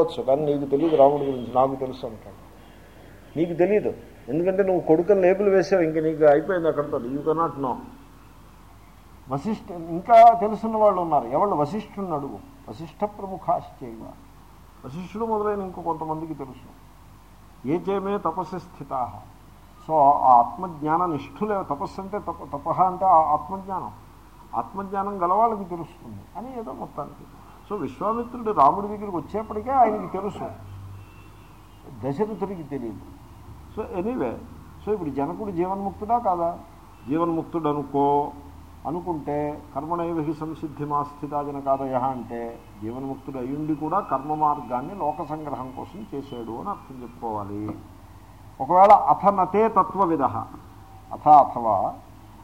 అవ్వచ్చు కానీ నీకు తెలియదు రాముడి గురించి. నాకు తెలుసు అంటాడు. నీకు తెలియదు ఎందుకంటే నువ్వు కొడుకుని లేబుల్ వేసావు ఇంక నీకు అయిపోయింది అక్కడతో యూ కెనాట్ నో వశిష్ఠ ఇంకా తెలుసున్న వాళ్ళు ఉన్నారు. ఎవళ్ళు? వశిష్ఠుని అడుగు. వశిష్ఠ ప్రముఖాశ్చైవ. వశిష్ఠుడు మొదలైన ఇంకో కొంతమందికి తెలుసు. ఏ చేమే తపస్సు స్థిత. సో ఆ ఆత్మజ్ఞాన నిష్ఠులే. తపస్సు అంటే తప తప అంటే ఆ ఆత్మజ్ఞానం. ఆత్మజ్ఞానం గలవాళ్ళకి తెలుస్తుంది. అని ఏదో మొత్తానికి. సో విశ్వామిత్రుడు రాముడి దగ్గరికి వచ్చేప్పటికే ఆయనకి తెలుసు. దశరథుడికి తెలియదు. సో ఎనీవే సో ఇప్పుడు జనకుడు జీవన్ముక్తుడా కాదా? జీవన్ముక్తుడు అనుకో అనుకుంటే కర్మణైవహి సంసిద్ధి మాస్థితా జనకాదయ అంటే జీవన్ముక్తుడు అయ్యుండి కూడా కర్మ మార్గాన్ని లోక సంగ్రహం కోసం చేశాడు అని అర్థం చెప్పుకోవాలి. ఒకవేళ అథనతే తత్వవిధ అథ అథవా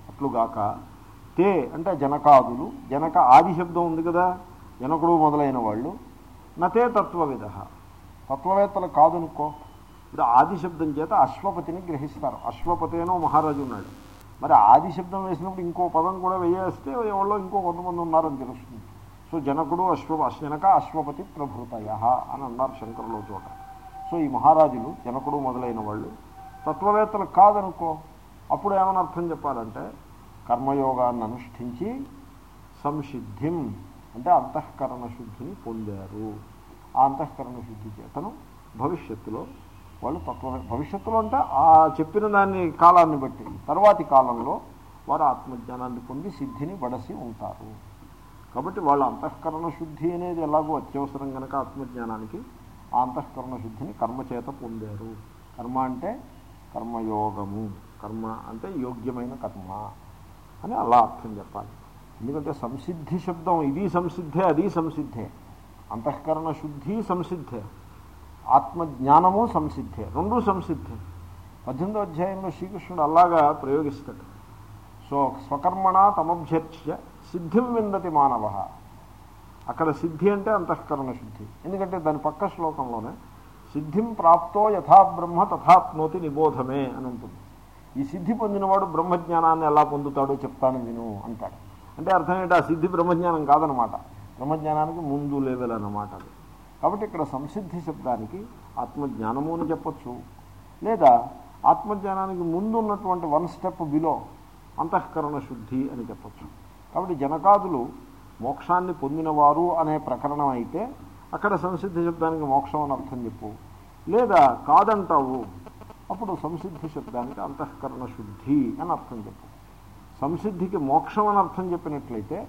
అట్లుగాక తే అంటే జనకాదులు జనక ఆది శబ్దం ఉంది కదా. జనకుడు మొదలైన వాళ్ళు నతే తత్వవిధ తత్వవేత్తలు కాదనుకో. ఇప్పుడు ఆదిశబ్దం చేత అశ్వపతిని గ్రహిస్తారు. అశ్వపతేనో మహారాజు ఉన్నాడు. మరి ఆది శబ్దం వేసినప్పుడు ఇంకో పదం కూడా వేయేస్తే ఎవరో ఇంకో కొంతమంది ఉన్నారని తెలుస్తుంది. సో జనకుడు అశ్వ జనక అశ్వపతి ప్రభృతయ అని అన్నారు శంకరులో చోట. సో ఈ మహారాజులు జనకుడు మొదలైన వాళ్ళు తత్వవేత్తలు కాదనుకో. అప్పుడు ఏమని అర్థం చెప్పాలంటే కర్మయోగాన్ని అనుష్ఠించి సంసిద్ధిం. అంటే అంతఃకరణ శుద్ధిని పొందారు. ఆ అంతఃకరణ శుద్ధి చేతను భవిష్యత్తులో వాళ్ళు తత్వ భవిష్యత్తులో అంటే ఆ చెప్పిన దాన్ని కాలాన్ని బట్టి తర్వాతి కాలంలో వారు ఆత్మజ్ఞానాన్ని పొంది సిద్ధిని బడసి ఉంటారు. కాబట్టి వాళ్ళ అంతఃకరణ శుద్ధి అనేది ఎలాగో అత్యవసరం కనుక ఆత్మజ్ఞానానికి ఆ అంతఃకరణ శుద్ధిని కర్మ చేత పొందారు. కర్మ అంటే కర్మయోగము. కర్మ అంటే యోగ్యమైన కర్మ అని అలా అర్థం చెప్పాలి. ఎందుకంటే సంసిద్ధి శబ్దం ఇది సంసిద్ధే అది సంసిద్ధే. అంతఃకరణ శుద్ధి సంసిద్ధే. ఆత్మజ్ఞానము సంసిద్ధే. రెండూ సంసిద్ధే. పద్దెనిమిదో అధ్యాయంలో శ్రీకృష్ణుడు అలాగా ప్రయోగిస్తాడు. సో స్వకర్మణ తమభ్యర్చ్య సిద్ధిం విందతి మానవ. అక్కడ సిద్ధి అంటే అంతఃకరణ శుద్ధి. ఎందుకంటే దాని పక్క శ్లోకంలోనే సిద్ధిం ప్రాప్తో యథా బ్రహ్మ తథాప్నోతి నిబోధమే అని ఉంటుంది. ఈ సిద్ధి పొందినవాడు బ్రహ్మజ్ఞానాన్ని ఎలా పొందుతాడో చెప్తాను విను అంటాడు. అంటే అర్థం ఏంటి? ఆ సిద్ధి బ్రహ్మజ్ఞానం కాదనమాట. బ్రహ్మజ్ఞానానికి ముందు లెవెల్ అన్నమాట అది. కాబట్టి ఇక్కడ సంసిద్ధి శబ్దానికి ఆత్మజ్ఞానము అని చెప్పచ్చు. లేదా ఆత్మజ్ఞానానికి ముందు ఉన్నటువంటి వన్ స్టెప్ బిలో అంతఃకరణ శుద్ధి అని చెప్పచ్చు. కాబట్టి జనకాదులు మోక్షాన్ని పొందినవారు అనే ప్రకరణం అయితే అక్కడ సంసిద్ధి శబ్దానికి మోక్షం అని అర్థం చెప్పు. లేదా కాదంటావు అప్పుడు సంసిద్ధి శబ్దానికి అంతఃకరణ శుద్ధి అని అర్థం చెప్పు. సంసిద్ధికి మోక్షం అని అర్థం చెప్పినట్లయితే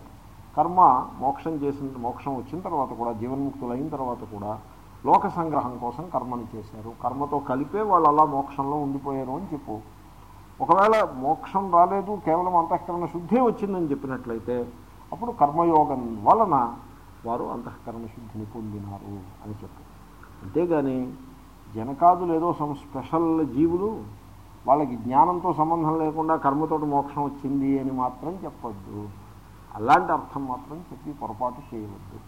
కర్మ మోక్షం చేసిన మోక్షం వచ్చిన తర్వాత కూడా జీవన్ముక్తులైన తర్వాత కూడా లోక సంగ్రహం కోసం కర్మను చేశారు. కర్మతో కలిపే వాళ్ళు అలా మోక్షంలో ఉండిపోయారు అని చెప్పు. ఒకవేళ మోక్షం రాలేదు కేవలం అంతఃకరణ శుద్ధి వచ్చిందని చెప్పినట్లయితే అప్పుడు కర్మయోగం వలన వారు అంతఃకరణ శుద్ధిని పొందినారు అని చెప్పు. అంతేగాని జనకాదులు ఏదో సమ్ స్పెషల్ జీవులు వాళ్ళకి జ్ఞానంతో సంబంధం లేకుండా కర్మతోటి మోక్షం వచ్చింది అని మాత్రం చెప్పొద్దు. అలాంటి అర్థం మాత్రం చెప్పి పొరపాటు చేయవద్దు.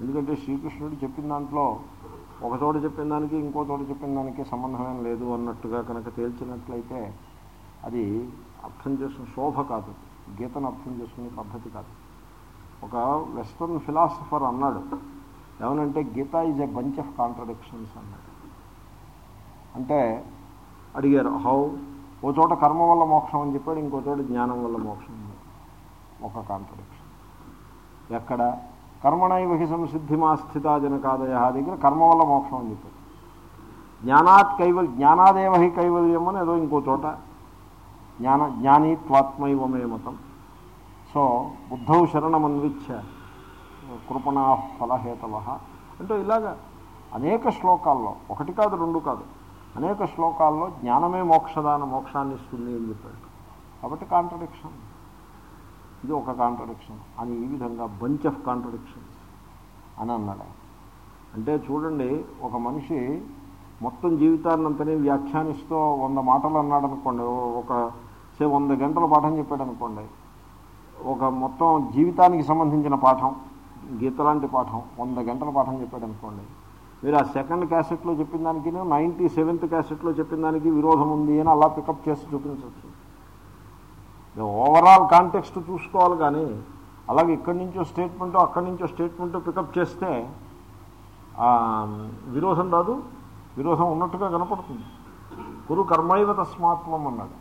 ఎందుకంటే శ్రీకృష్ణుడు చెప్పిన దాంట్లో ఒక చోట చెప్పిన దానికి ఇంకో చోట చెప్పిన దానికి సంబంధమేం లేదు అన్నట్టుగా కనుక తేల్చినట్లయితే అది అర్థం చేసిన శోభ కాదు. గీతను అర్థం చేసుకునే పద్ధతి కాదు. ఒక వెస్ట్రన్ ఫిలాసఫర్ అన్నాడు. ఏమనంటే Gita is a bunch of contradictions అన్నాడు. అంటే అడిగారు హౌ? ఓ చోట కర్మ వల్ల మోక్షం అని చెప్పాడు ఇంకో చోట జ్ఞానం వల్ల మోక్షం ఒక కాంట్రడిక్షన్ ఎక్కడ? కర్మణైవహి సంసిద్ధి సంసిద్ధిమా స్థితా జనకాదయ దగ్గర కర్మ వల్ల మోక్షం అని చెప్పాడు. జ్ఞానాత్ కైవల్ జ్ఞానాదేవహి కైవల్యం అని ఏదో ఇంకో చోట జ్ఞాన జ్ఞానీత్వాత్మైవమే మతం. సో బుద్ధౌ శరణమన్విచ్చ కృపణా ఫలహేతవ. అంటే ఇలాగా అనేక శ్లోకాల్లో ఒకటి కాదు రెండు కాదు అనేక శ్లోకాల్లో జ్ఞానమే మోక్షదాన మోక్షాన్ని ఇస్తుంది అని చెప్పాడు. కాబట్టి కాంట్రడిక్షన్ ఇది ఒక కాంట్రడిక్షన్ అని ఈ విధంగా బంచ్ ఆఫ్ కాంట్రడిక్షన్స్ అని అన్నాడు అంటే చూడండి ఒక మనిషి మొత్తం జీవితాన్నంతనే వ్యాఖ్యానిస్తూ వంద మాటలు అన్నాడు అనుకోండి ఒక సే వంద గంటల పాఠం చెప్పాడు అనుకోండి ఒక మొత్తం జీవితానికి సంబంధించిన పాఠం గీత లాంటి పాఠం వంద గంటల పాఠం చెప్పాడు అనుకోండి మీరు ఆ సెకండ్ క్యాసెట్లో చెప్పిన దానికి నైంటీ సెవెంత్ క్యాసెట్లో చెప్పిన దానికి విరోధం ఉంది అని అలా పికప్ చేసి చూపించవచ్చు. ఓవరాల్ కాంటెక్స్ట్ చూసుకోవాలి కానీ అలాగే ఇక్కడి నుంచో స్టేట్మెంట్ అక్కడి నుంచో స్టేట్మెంట్ పికప్ చేస్తే విరోధం రాదు విరోధం ఉన్నట్టుగా కనపడుతుంది. గురు కర్మైవ తస్మాత్వం అన్నాడు.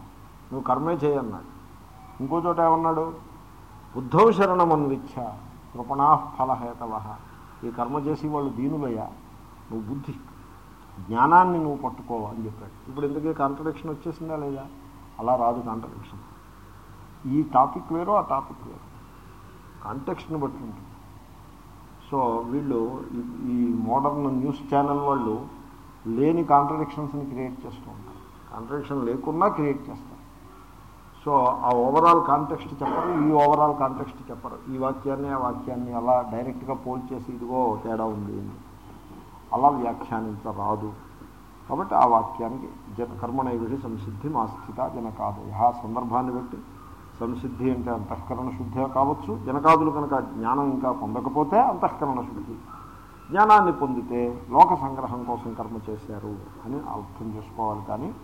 నువ్వు కర్మే చేయన్నాడు ఇంకో చోట ఏమన్నాడు? బుద్ధౌ శరణమన్విచ్ఛ కృపణా ఫలహేతవ. ఈ కర్మ చేసి వాళ్ళు దీనులయ్యా. నువ్వు బుద్ధి. జ్ఞానాన్ని నువ్వు పట్టుకో అని చెప్పాడు. ఇప్పుడు ఎందుకే కాంట్రడిక్షన్ వచ్చేసిందా లేదా? అలా రాదు కాంట్రడిక్షన్ ఈ టాపిక్ వేరు ఆ టాపిక్ వేరు. కాంటెక్స్ట్ని బట్టి ఉంటుంది. సో వీళ్ళు ఈ- మోడర్న్ న్యూస్ ఛానల్ వాళ్ళు లేని కాంట్రడిక్షన్స్ని క్రియేట్ చేస్తూ ఉంటారు. కాంట్రడిక్షన్ లేకున్నా క్రియేట్ చేస్తారు. సో ఆ ఓవరాల్ కాంటెక్స్ట్ చెప్పరు ఈ ఓవరాల్ కాంటెక్స్ట్ చెప్పరు. ఈ వాక్యాన్ని ఆ వాక్యాన్ని అలా డైరెక్ట్గా పోల్ చేసి ఇదిగో తేడా ఉంది అని. అలా వ్యాఖ్యానించరాదు. కాబట్టి ఆ వాక్యానికి జన కర్మణైవిడి సంసిద్ధి మా స్థిత జనకాదయ. ఆ సందర్భాన్ని బట్టి సంసిద్ధి అంటే అంతఃకరణ శుద్ధి కావచ్చు. జనకాదులు కనుక జ్ఞానం ఇంకా పొందకపోతే అంతఃకరణ శుద్ధి. జ్ఞానాన్ని పొందితే లోక సంగ్రహం కోసం కర్మ చేశారు అని అర్థం చేసుకోవాలి. కానీ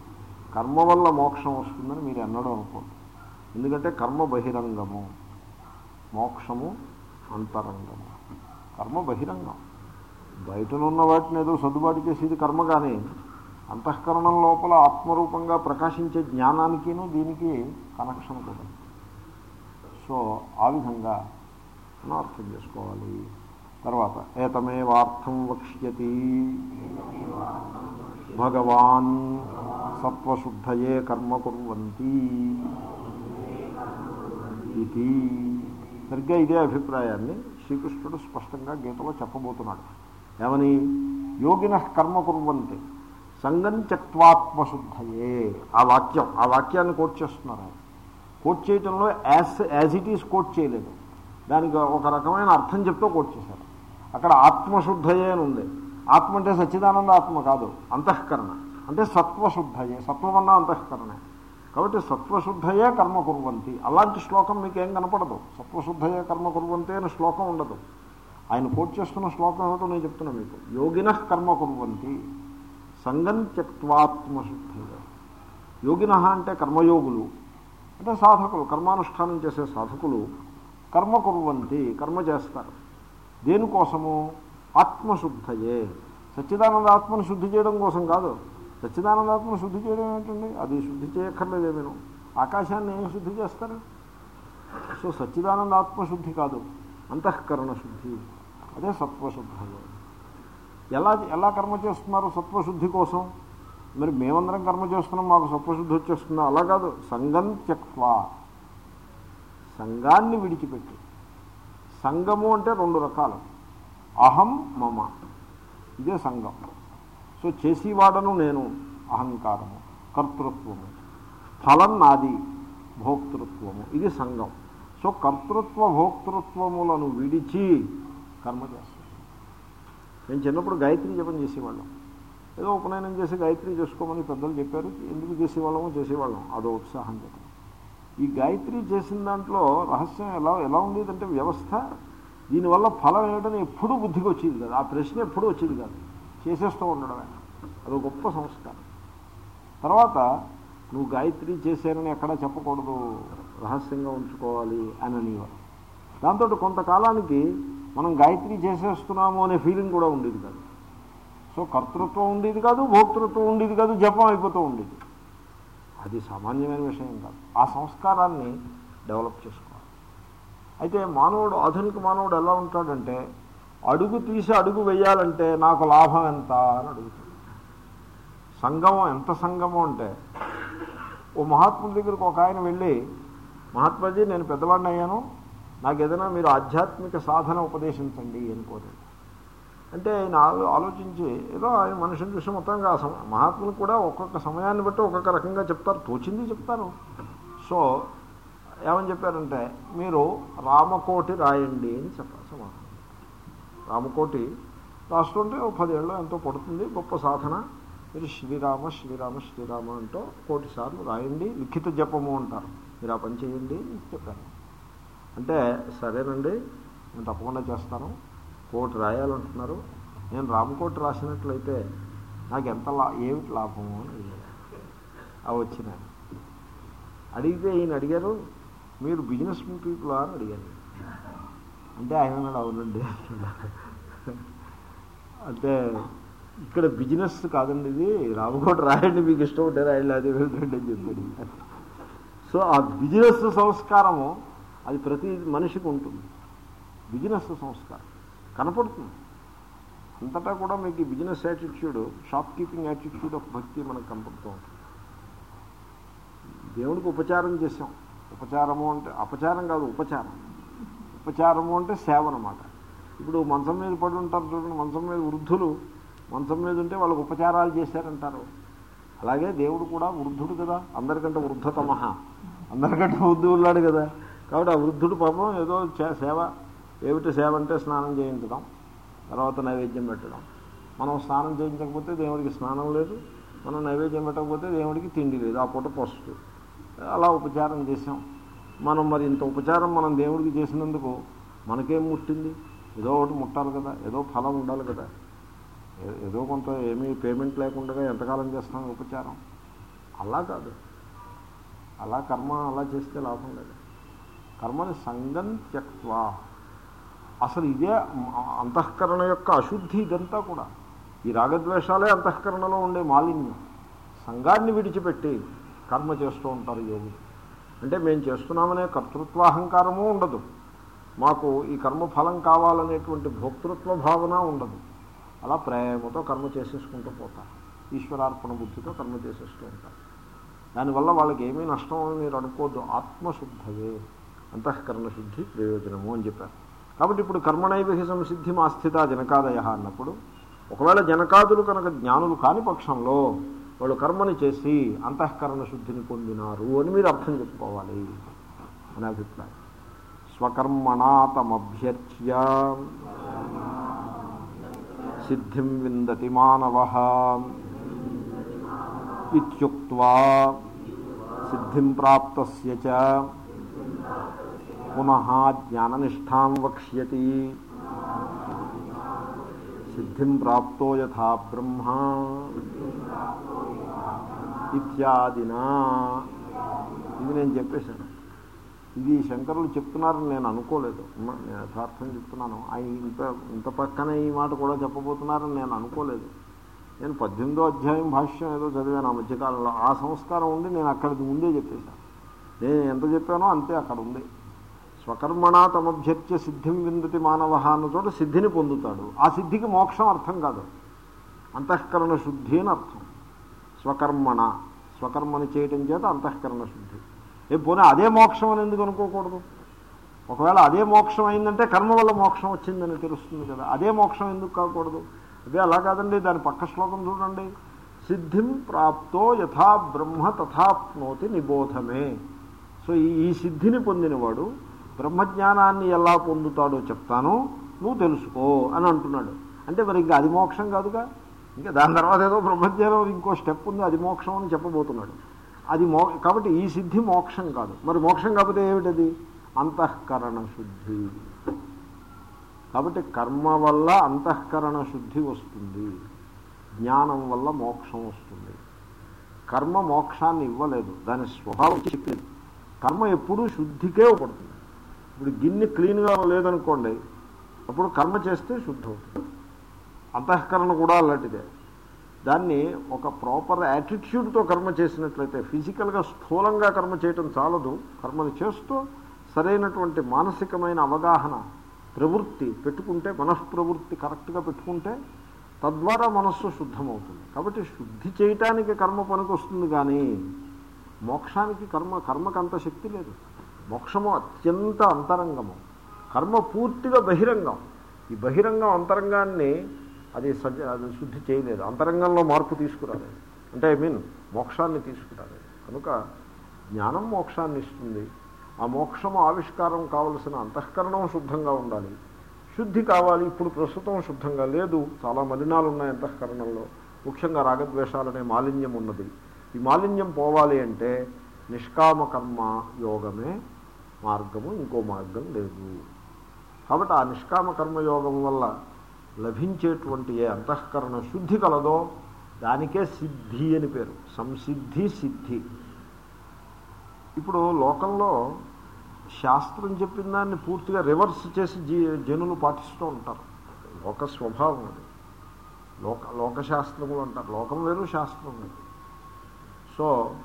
కర్మ వల్ల మోక్షం వస్తుందని మీరు ఎన్నడూ అనుకోండి ఎందుకంటే కర్మ బహిరంగము. మోక్షము అంతరంగము. కర్మ బహిరంగం. బయటనున్న వాటిని ఏదో సర్దుబాటు చేసేది కర్మ కానీ అంతఃకరణం లోపల ఆత్మరూపంగా ప్రకాశించే జ్ఞానానికిను దీనికి కనెక్షన్ కూడా. సో ఆ విధంగా మనం అర్థం చేసుకోవాలి. తర్వాత ఏతమేవార్థం వక్ష్యతి. భగవాన్ సత్వశుద్ధయే కర్మ కుర్వంతి. ఇది. సరిగ్గా ఇదే అభిప్రాయాన్ని శ్రీకృష్ణుడు స్పష్టంగా గీతలో చెప్పబోతున్నాడు. ఏమని? యోగిన కర్మ కుర్వంతి. సంగం చత్వాత్మశుద్ధయే. ఆ వాక్యం ఆ వాక్యాన్ని కోట్ చేస్తున్నారు ఆయన. కోట్ చేయటంలో as as it is quote చేయలేదు. దానికి ఒక రకమైన అర్థం చెప్తూ కోట్ చేశారు. అక్కడ ఆత్మశుద్ధయే అని ఉంది. ఆత్మ అంటే సచ్చిదానంద ఆత్మ కాదు అంతఃకరణ. అంటే సత్వశుద్ధయే సత్వమన్న అంతఃకరణే. కాబట్టి సత్వశుద్ధయే కర్మ కుర్వంతి. అలాంటి శ్లోకం మీకు ఏం కనపడదు. సత్వశుద్ధయే కర్మ కుర్వంతి అని శ్లోకం ఉండదు. ఆయన కోట్ చేస్తున్న శ్లోకం ఏమిటో నేను చెప్తున్నా మీకు. యోగిన కర్మ కుర్వంతి సంగం త్యక్వాత్మశుద్ధయే యోగిన అంటే కర్మయోగులు అంటే సాధకులు కర్మానుష్ఠానం చేసే సాధకులు కర్మ కుర్వంతి కర్మ చేస్తారు. దేనికోసము? ఆత్మశుద్ధయే. సచ్చిదానంద ఆత్మను శుద్ధి చేయడం కోసం కాదు. సచ్చిదానంద ఆత్మను శుద్ధి చేయడం ఏంటండి అది శుద్ధి చేయక్కర్లేదేమేను ఆకాశాన్ని ఏం శుద్ధి చేస్తారు? సో సచ్చిదానంద ఆత్మశుద్ధి కాదు అంతఃకరణ శుద్ధి. అదే సత్వశుద్ధయే ఎలా ఎలా కర్మ చేస్తున్నారు సత్వశుద్ధి కోసం? మరి మేమందరం కర్మ చేస్తున్నాం మాకు సత్వశుద్ధి వచ్చేస్తున్నా అలా కాదు. సంగం త్యక్వా. సంఘాన్ని విడిచిపెట్టి. సంఘము అంటే రెండు రకాలు. అహం మమ. ఇదే సంఘం. సో చేసేవాడను నేను అహంకారము కర్తృత్వము. ఫలం నాది భోక్తృత్వము. ఇది సంఘం. సో కర్తృత్వ భోక్తృత్వములను విడిచి కర్మ చేస్తాం నేను చిన్నప్పుడు గాయత్రి జపం చేసేవాళ్ళం. ఏదో ఉపనయనం చేసి గాయత్రి చేసుకోమని పెద్దలు చెప్పారు. ఎందుకు చేసేవాళ్ళమో చేసేవాళ్ళం. అదో ఉత్సాహం చెప్పడం ఈ గాయత్రి చేసిన దాంట్లో రహస్యం ఎలా ఎలా ఉండేదంటే వ్యవస్థ దీనివల్ల ఫలం ఏమిటని ఎప్పుడూ బుద్ధికి వచ్చేది కాదు. ఆ ప్రశ్న ఎప్పుడూ వచ్చేది కాదు. చేసేస్తూ ఉండడమే. అదొక గొప్ప సంస్కారం. తర్వాత నువ్వు గాయత్రి చేశానని ఎక్కడా చెప్పకూడదు. రహస్యంగా ఉంచుకోవాలి అని అనేవారు. దాంతో కొంతకాలానికి మనం గాయత్రి చేసేస్తున్నాము అనే ఫీలింగ్ కూడా ఉండేది కాదు. సో కర్తృత్వం ఉండేది కాదు భోక్తృత్వం ఉండేది కాదు జపం అయిపోతూ ఉండేది. అది సామాన్యమైన విషయం కాదు. ఆ సంస్కారాన్ని డెవలప్ చేసుకోవాలి. అయితే మానవుడు ఆధునిక మానవుడు ఎలా ఉంటాడంటే అడుగు తీసి అడుగు వేయాలంటే నాకు లాభం ఎంత అని అడుగుతాడు. సంగమం ఎంత సంగమం అంటే ఓ మహాత్ముడి దగ్గరికి ఒక ఆయన వెళ్ళి మహాత్మాజీ నేను పెద్దవాడిని అయ్యాను నాకు ఏదైనా మీరు ఆధ్యాత్మిక సాధన ఉపదేశించండి అని కోరాడు. అంటే ఆయన ఆలోచించి ఏదో ఆయన మనుషుని చూసి మొత్తంగా ఆ మహాత్ములు కూడా ఒక్కొక్క సమయాన్ని బట్టి ఒక్కొక్క రకంగా చెప్తారు. తోచింది చెప్తారు. సో ఏమని చెప్పారంటే మీరు రామకోటి రాయండి అని చెప్పారు సమాధానం. రామకోటి రాస్తుంటే ఓ పదేళ్ళు ఎంతో పడుతుంది. గొప్ప సాధన. మీరు శ్రీరామ శ్రీరామ శ్రీరామ అంటూ కోటి సార్లు రాయండి. లిఖిత జపము అంటారు. మీరు ఆ పని చేయండి అని చెప్పారు. అంటే సరేనండి నేను తప్పకుండా చేస్తాను. కోటి రాయాలంటున్నారు. నేను రామకోటి రాసినట్లయితే నాకు ఎంత లా ఏమిటి లాభము అని అవి వచ్చినాయి అడిగితే ఈయన అడిగారు మీరు బిజినెస్ పీపుల్ అని అడిగారు. అంటే ఆయన అన్నాడు అవునండి అంటే ఇక్కడ బిజినెస్ కాదండి ఇది రామకోట రాయండి మీకు ఇష్టం ఉంటే రాయండి అదే వెళ్ళండి అని చెప్పాడు. సో ఆ బిజినెస్ సంస్కారము అది ప్రతి మనిషికి ఉంటుంది. బిజినెస్ సంస్కారం. కనపడుతుంది. అంతటా కూడా మీకు ఈ business attitude shop keeping attitude of bhakti మనకు కనపడుతూ ఉంటుంది. దేవుడికి ఉపచారం చేసాం ఉపచారము అంటే అపచారం కాదు ఉపచారం. ఉపచారము అంటే సేవ అన్నమాట. ఇప్పుడు మంచం మీద పడి ఉంటారు చూడండి మంచం మీద వృద్ధులు మంచం మీద ఉంటే వాళ్ళకు ఉపచారాలు చేశారంటారు. అలాగే దేవుడు కూడా వృద్ధుడు కదా అందరికంటే వృద్ధతమ అందరికంటే వృద్ధి ఉన్నాడు కదా. కాబట్టి ఆ వృద్ధుడు పాపం ఏదో చే- సేవ ఏమిటి సేవ అంటే స్నానం చేయించడం తర్వాత నైవేద్యం పెట్టడం. మనం స్నానం చేయించకపోతే దేవుడికి స్నానం లేదు మనం నైవేద్యం పెట్టకపోతే దేవుడికి తిండి లేదు ఆ పూట పసుపు. అలా ఉపచారం చేసాం మనం మరి ఇంత ఉపచారం మనం దేవుడికి చేసినందుకు మనకేం ముట్టింది? ఏదో ఒకటి ముట్టాలి కదా ఏదో ఫలం ఉండాలి కదా. ఏదో కొంత ఏమీ పేమెంట్ లేకుండా ఎంతకాలం చేస్తాం ఉపచారం? అలా కాదు. అలా కర్మ అలా చేస్తే లాభం లేదు. కర్మని సంగం త్యక్వా అసలు ఇదే అంతఃకరణ యొక్క అశుద్ధి ఇదంతా కూడా. ఈ రాగద్వేషాలే అంతఃకరణలో ఉండే మాలిన్యం. సంఘాన్ని విడిచిపెట్టి కర్మ చేస్తూ ఉంటారు యోగి అంటే మేము చేస్తున్నామనే కర్తృత్వాహంకారము ఉండదు. మాకు ఈ కర్మ ఫలం కావాలనేటువంటి భోక్తృత్వ భావన ఉండదు. అలా ప్రేమతో కర్మ చేసేసుకుంటూ పోతారు. ఈశ్వరార్పణ బుద్ధితో కర్మ చేసేస్తూ ఉంటారు. దానివల్ల వాళ్ళకి ఏమీ నష్టం అని మీరు అనుకోవద్దు ఆత్మశుద్ధవే అంతఃకరణ శుద్ధి ప్రయోజనము అని చెప్పారు. కాబట్టి ఇప్పుడు కర్మణైవిహి సంసిద్ధి మా జనకాదయ అన్నప్పుడు ఒకవేళ జనకాదులు కనుక జ్ఞానులు కాని పక్షంలో వాళ్ళు కర్మని చేసి అంతఃకరణ శుద్ధిని పొందినారు అని మీరు అర్థం చెప్పుకోవాలి అనే అభిప్రాయం. స్వకర్మణాతమభ్యర్చ్య సిద్ధిం విందతి మానవ ఇత్యుక్త్వా సిద్ధిం ప్రాప్త పునః జ్ఞాననిష్టాం వక్ష్యతి. సిద్ధిం ప్రాప్తో యథా బ్రహ్మ ఇత్యాదినా. ఇది నేను చెప్పేశాను. ఇది శంకరులు చెప్తున్నారని నేను అనుకోలేదు. నేను యథార్థం చెప్తున్నాను. ఆయన ఇంత ఇంత పక్కనే ఈ మాట కూడా చెప్పబోతున్నారని నేను అనుకోలేదు. నేను పద్దెనిమిదో అధ్యాయం భాష్యం ఏదో చదివాను ఆ మధ్యకాలంలో. ఆ సంస్కారం ఉండి నేను అక్కడికి ముందే చెప్పేశాను. నేను ఎంత చెప్పానో అంతే అక్కడ ఉంది. స్వకర్మణ తమభ్యర్చ్య సిద్ధిం విందతి మానవ అన్న చోట సిద్ధిని పొందుతాడు. ఆ సిద్ధికి మోక్షం అర్థం కాదు. అంతఃకరణ శుద్ధి అని అర్థం. స్వకర్మణ. స్వకర్మని చేయటం చేత అంతఃకరణ శుద్ధి. ఏ పోనీ అదే మోక్షం అని ఎందుకు అనుకోకూడదు? ఒకవేళ అదే మోక్షం అయిందంటే కర్మ వల్ల మోక్షం వచ్చిందని తెలుస్తుంది కదా. అదే మోక్షం ఎందుకు కాకూడదు? అదే అలా కాదండి. దాని పక్క శ్లోకం చూడండి. సిద్ధిం ప్రాప్తో యథా బ్రహ్మ తథాప్నోతి నిబోధమే. సో ఈ సిద్ధిని పొందినవాడు బ్రహ్మజ్ఞానాన్ని ఎలా పొందుతాడో చెప్తాను నువ్వు తెలుసుకో అని అంటున్నాడు. అంటే మరి ఇంకా అది మోక్షం కాదుగా? ఇంకా దాని తర్వాత ఏదో బ్రహ్మజ్ఞానం ఇంకో స్టెప్ ఉంది అది మోక్షం అని చెప్పబోతున్నాడు. అది మో కాబట్టి ఈ సిద్ధి మోక్షం కాదు. మరి మోక్షం కాకపోతే ఏమిటది? అంతఃకరణ శుద్ధి. కాబట్టి కర్మ వల్ల అంతఃకరణ శుద్ధి వస్తుంది. జ్ఞానం వల్ల మోక్షం వస్తుంది. కర్మ మోక్షాన్ని ఇవ్వలేదు. దాని స్వభావం చెప్పింది కర్మ ఎప్పుడూ శుద్ధికే ఉపడుతుంది. ఇప్పుడు గిన్నె క్లీన్గా లేదనుకోండి అప్పుడు కర్మ చేస్తే శుద్ధి అవుతుంది అంతఃకరణ కూడా అలాంటిదే. దాన్ని ఒక ప్రాపర్ యాటిట్యూడ్తో కర్మ చేసినట్లయితే ఫిజికల్గా స్థూలంగా కర్మ చేయటం చాలదు. కర్మలు చేస్తూ సరైనటువంటి మానసికమైన అవగాహన ప్రవృత్తి పెట్టుకుంటే మనఃప్రవృత్తి కరెక్ట్గా పెట్టుకుంటే తద్వారా మనస్సు శుద్ధమవుతుంది. కాబట్టి శుద్ధి చేయటానికి కర్మ పనికి వస్తుంది కానీ మోక్షానికి కర్మ కర్మకు అంత శక్తి లేదు. మోక్షము అత్యంత అంతరంగము. కర్మ పూర్తిగా బహిరంగం. ఈ బహిరంగం అంతరంగాన్ని అది సజ అది శుద్ధి చేయలేదు. అంతరంగంలో మార్పు తీసుకురాలేదు. అంటే ఐ మీన్ మోక్షాన్ని తీసుకురాలేదు. కనుక జ్ఞానం మోక్షాన్ని ఇస్తుంది. ఆ మోక్షము ఆవిష్కారం కావలసిన అంతఃకరణం శుద్ధంగా ఉండాలి. శుద్ధి కావాలి. ఇప్పుడు ప్రస్తుతం శుద్ధంగా లేదు. చాలా మలినాలు ఉన్నాయి అంతఃకరణంలో. ముఖ్యంగా రాగద్వేషాలనే మాలిన్యం ఉన్నది. ఈ మాలిన్యం పోవాలి అంటే నిష్కామ కర్మ యోగమే మార్గము ఇంకో మార్గం లేదు. కాబట్టి ఆ నిష్కామకర్మయోగం వల్ల లభించేటువంటి ఏ అంతఃకరణ శుద్ధి కలదో దానికే సిద్ధి అని పేరు. సంసిద్ధి సిద్ధి. ఇప్పుడు లోకంలో శాస్త్రం చెప్పిన దాన్ని పూర్తిగా రివర్స్ చేసి జీ జనులు పాటిస్తూ ఉంటారు. లోక స్వభావం అది. లోక లోకశాస్త్రములు అంటారు. లోకం వేరు శాస్త్రం వేరు. సో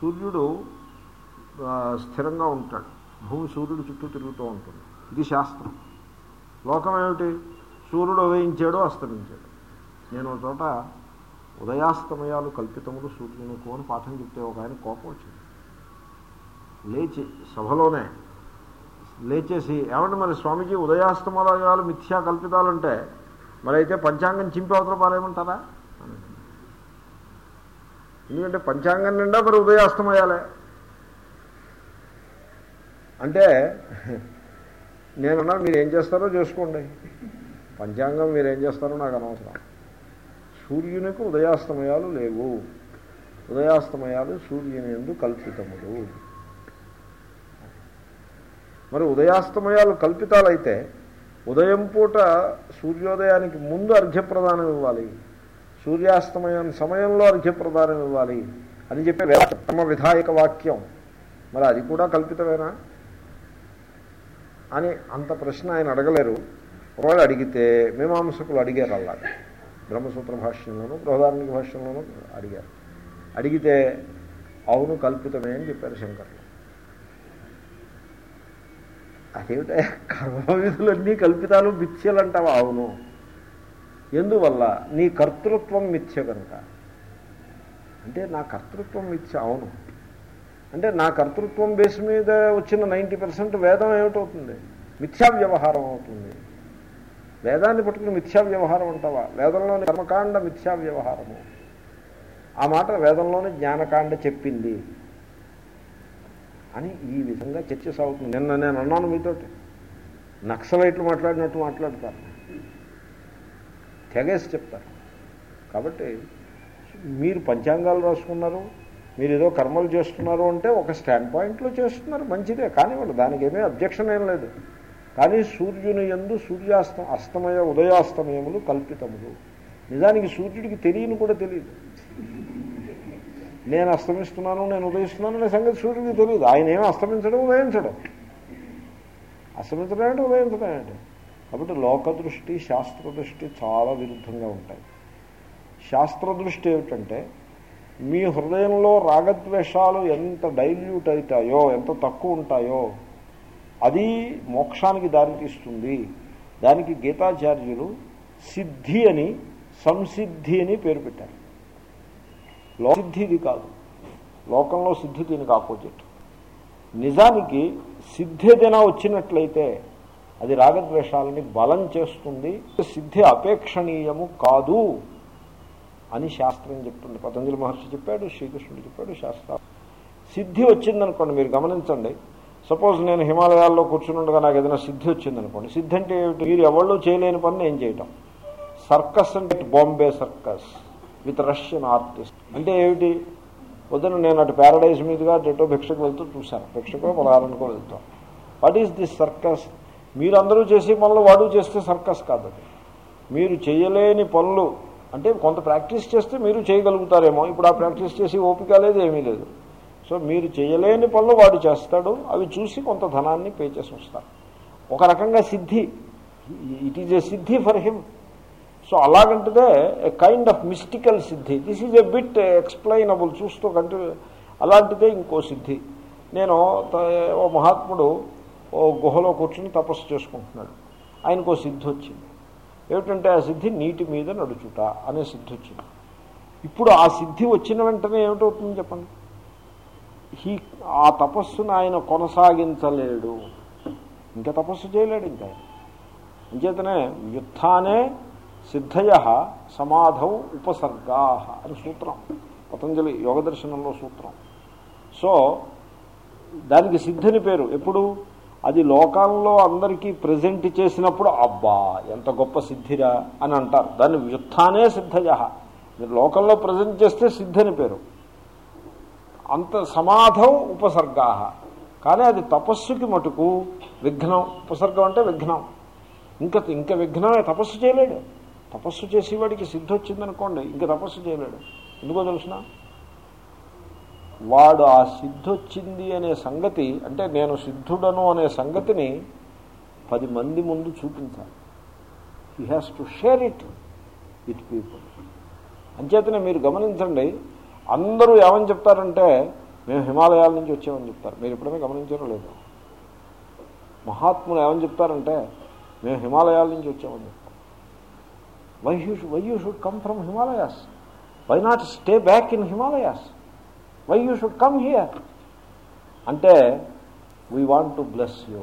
సూర్యుడు స్థిరంగా ఉంటాడు. భూమి సూర్యుడు చుట్టూ తిరుగుతూ ఉంటుంది. ఇది శాస్త్రం. లోకం ఏమిటి? సూర్యుడు ఉదయించాడు అస్తమించాడు. నేను చోట ఉదయాస్తమయాలు కల్పితములు సూర్యుని కోని పాఠం చెప్తే ఒక ఆయన కోపం వచ్చింది. లేచి సభలోనే లేచేసి ఏమంటే మరి స్వామీజీ ఉదయాస్తమయాలు మిథ్యా కల్పితాలంటే మరి అయితే పంచాంగం చింపి అవతల పారేయమంటారా? ఎందుకంటే పంచాంగం నిండా మరి ఉదయాస్తమయాలే. అంటే నేనన్నా మీరు ఏం చేస్తారో చేసుకోండి. పంచాంగం మీరు ఏం చేస్తారో నాకు అనవసరం. సూర్యునికి ఉదయాస్తమయాలు లేవు. ఉదయాస్తమయాలు సూర్యుని ఎందు కల్పితములు. మరి ఉదయాస్తమయాలు కల్పితాలైతే ఉదయం పూట సూర్యోదయానికి ముందు అర్ఘ్యప్రదానం ఇవ్వాలి. సూర్యాస్తమయం సమయంలో అర్ఘ్యప్రదానం ఇవ్వాలి అని చెప్పే వేమ విధాయక వాక్యం. మరి అది కూడా కల్పితమేనా? అని అంత ప్రశ్న ఆయన అడగలేరు. ఒకవేళ అడిగితే మీమాంసకులు అడిగారు అలాగే బ్రహ్మసూత్ర భాష్యంలోనూ బృహదార్మిక భాష్యంలోనూ అడిగారు. అడిగితే అవును కల్పితమే అని చెప్పారు శంకర్లు. అదేమిటే కర్మవిధులన్నీ కల్పితాలు మిథ్యలు అంటావా అవును. ఎందువల్ల? నీ కర్తృత్వం మిథ్య కనుక. అంటే నా కర్తృత్వం మిథ్య అవును. అంటే నా కర్తృత్వం బేస్ మీద వచ్చిన నైంటీ పర్సెంట్ వేదం ఏమిటవుతుంది? మిథ్యా వ్యవహారం అవుతుంది. వేదాన్ని పట్టుకుని మిథ్యా వ్యవహారం అంటావా? వేదంలోని కర్మకాండ మిథ్యా వ్యవహారము. ఆ మాట వేదంలోని జ్ఞానకాండ చెప్పింది. అని ఈ విధంగా చర్చ సాగుతుంది. నిన్న నేను అన్నాను మీతోటి. నక్సలైట్లు మాట్లాడినట్టు మాట్లాడతారు. తెగేసి చెప్తారు. కాబట్టి మీరు పంచాంగాలు రాసుకున్నారు మీరు ఏదో కర్మలు చేస్తున్నారు అంటే ఒక స్టాండ్ పాయింట్లో చేస్తున్నారు మంచిదే. కానివ్వండి దానికి ఏమీ అబ్జెక్షన్ ఏం లేదు. కానీ సూర్యుని ఎందు సూర్యాస్తమ అస్తమయ ఉదయాస్తమయములు కల్పితములు. నిజానికి సూర్యుడికి తెలియని కూడా తెలియదు. నేను అస్తమిస్తున్నాను నేను ఉదయిస్తున్నాను అనే సంగతి సూర్యుడికి తెలియదు. ఆయన ఏమి అస్తమించడం ఉదయించడం? అస్తమించడం అంటే ఉదయించడం ఏంటి కాబట్టి లోక దృష్టి శాస్త్ర దృష్టి చాలా విరుద్ధంగా ఉంటాయి. శాస్త్ర దృష్టి ఏమిటంటే మీ హృదయంలో రాగద్వేషాలు ఎంత డైల్యూట్ అవుతాయో ఎంత తక్కువ ఉంటాయో అది మోక్షానికి దారితీస్తుంది. దానికి గీతాచార్యులు సిద్ధి అని సంసిద్ధి అని పేరు పెట్టారు. లోసిద్ధిది ఇది కాదు. లోకంలో సిద్ధి దీనికి ఆపోజిట్. నిజానికి సిద్ధి ఏదైనా వచ్చినట్లయితే అది రాగద్వేషాలని బలం చేస్తుంది. సిద్ధి అపేక్షణీయము కాదు అని శాస్త్రం చెప్తుంది. పతంజలి మహర్షి చెప్పాడు శ్రీకృష్ణుడు చెప్పాడు శాస్త్ర సిద్ధి వచ్చిందనుకోండి మీరు గమనించండి. సపోజ్ నేను హిమాలయాల్లో కూర్చున్నట్టుగా నాకు ఏదైనా సిద్ధి వచ్చిందనుకోండి. సిద్ధి అంటే ఏమిటి? మీరు ఎవళ్ళు చేయలేని పని నేను చేయటం. సర్కస్ అంటే Bombay circus with Russian artist. అంటే ఏమిటి? పొద్దున నేను అటు ప్యారడైజ్ మీదుగా అటు భిక్షకు వెళ్తూ చూశాను. భిక్షకు పొలాలనుకో వెళ్తాం. What is this circus? మీరందరూ చేసే పనులు వాడు చేస్తే సర్కస్ కాదు. మీరు చేయలేని పనులు అంటే కొంత ప్రాక్టీస్ చేస్తే మీరు చేయగలుగుతారేమో. ఇప్పుడు ఆ ప్రాక్టీస్ చేసి ఓపిక లేదు ఏమీ లేదు. సో మీరు చేయలేని పనులు వాడు చేస్తాడు. అవి చూసి కొంత ధనాన్ని పే చేసి వస్తారు. ఒక రకంగా సిద్ధి. It is a siddhi for him so అలాగంటదే a kind of mystical siddhi. This is a bit explainable చూస్తూ కంటే అలాంటిదే ఇంకో సిద్ధి. నేను ఓ మహాత్ముడు ఓ గుహలో కూర్చుని తపస్సు చేసుకుంటున్నాడు. ఆయనకు ఓ సిద్ధి వచ్చింది ఏమిటంటే ఆ సిద్ధి నీటి మీద నడుచుట అనే సిద్ధి వచ్చింది ఇప్పుడు ఆ సిద్ధి వచ్చిన వెంటనే ఏమిటవుతుంది చెప్పండి? హీ ఆ తపస్సును ఆయన కొనసాగించలేడు. ఇంకా తపస్సు చేయలేడు ఇంకా ఆయన. అంచేతనే సిద్ధయ సమాధౌ ఉపసర్గా అని సూత్రం. పతంజలి యోగదర్శనంలో సూత్రం. సో దానికి సిద్ధిని పేరు ఎప్పుడు? అది లోకంలో అందరికీ ప్రజెంట్ చేసినప్పుడు అబ్బా ఎంత గొప్ప సిద్ధిరా అని అంటారు. దాన్ని వ్యుత్థానే సిద్ధయ మీరు లోకంలో ప్రజెంట్ చేస్తే సిద్ధని పేరు. అంత సమాధం ఉపసర్గా కానీ అది తపస్సుకి మటుకు విఘ్నం. ఉపసర్గం అంటే విఘ్నం. ఇంకా ఇంకా విఘ్నమే తపస్సు చేయలేడు. తపస్సు చేసేవాడికి సిద్ధి వచ్చిందనుకోండి ఇంకా తపస్సు చేయలేడు. ఎందుకో తెలుసిన? వాడు ఆ సిద్ధొచ్చింది అనే సంగతి అంటే నేను సిద్ధుడను అనే సంగతిని పది మంది ముందు చూపించాలి. He has to share it with people అంచేతనే మీరు గమనించండి అందరూ ఏమని చెప్తారంటే మేము హిమాలయాల నుంచి వచ్చామని చెప్తారు. మీరు ఎప్పుడైనా గమనించారో లేదు? మహాత్ములు ఏమని చెప్తారంటే మేము హిమాలయాల నుంచి వచ్చామని చెప్తారు. Why you why you should come from Himalayas why not stay back in Himalayas why you should come here అంటే we want to bless you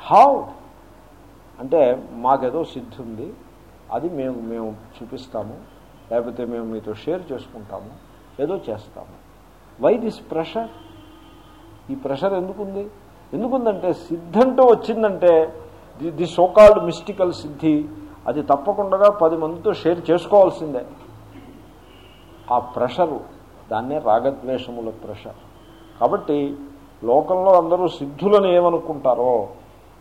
how అంటే మాకేదో సిద్ధి ఉంది అది మేము మేము చూపిస్తాము. లేకపోతే మేము మీతో షేర్ చేసుకుంటాము. ఏదో చేస్తాము. వై దిస్ ప్రెషర్ ఈ ప్రెషర్ ఎందుకుంది? ఎందుకుందంటే సిద్ధంటూ వచ్చిందంటే ది ది సోకాల్డ్ మిస్టికల్ సిద్ధి అది తప్పకుండా పది మందితో షేర్ చేసుకోవాల్సిందే. ఆ ప్రెషరు దాన్నే రాగద్వేషముల ప్రెషర్. కాబట్టి లోకంలో అందరూ సిద్ధులను ఏమనుకుంటారో